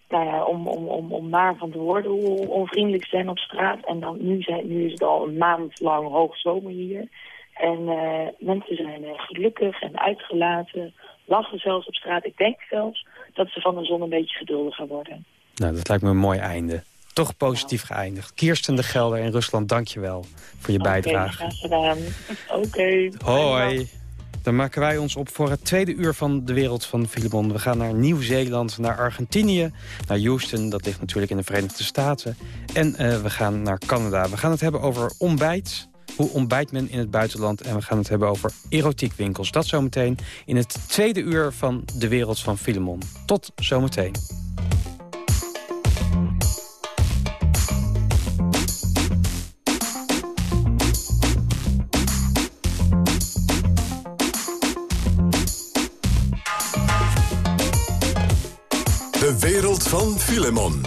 Speaker 9: nou ja, om, om, om, om naar van te worden hoe onvriendelijk ze zijn op straat. En dan nu, zijn, nu is het al een maand lang hoogzomer hier. En eh, mensen zijn eh, gelukkig en uitgelaten, lachen zelfs op straat. Ik denk zelfs dat ze van de zon een beetje geduldiger worden.
Speaker 6: Nou, dat lijkt me een mooi einde. Toch positief geëindigd. Kirsten de Gelder in Rusland, dank je wel voor je bijdrage.
Speaker 9: Oké, graag gedaan. Oké.
Speaker 6: Hoi. Dan maken wij ons op voor het tweede uur van de wereld van Filemon. We gaan naar Nieuw-Zeeland, naar Argentinië, naar Houston. Dat ligt natuurlijk in de Verenigde Staten. En eh, we gaan naar Canada. We gaan het hebben over ontbijt. Hoe ontbijt men in het buitenland? En we gaan het hebben over erotiekwinkels. Dat zometeen in het tweede uur van de wereld van Filemon. Tot zometeen.
Speaker 2: Van Filemon.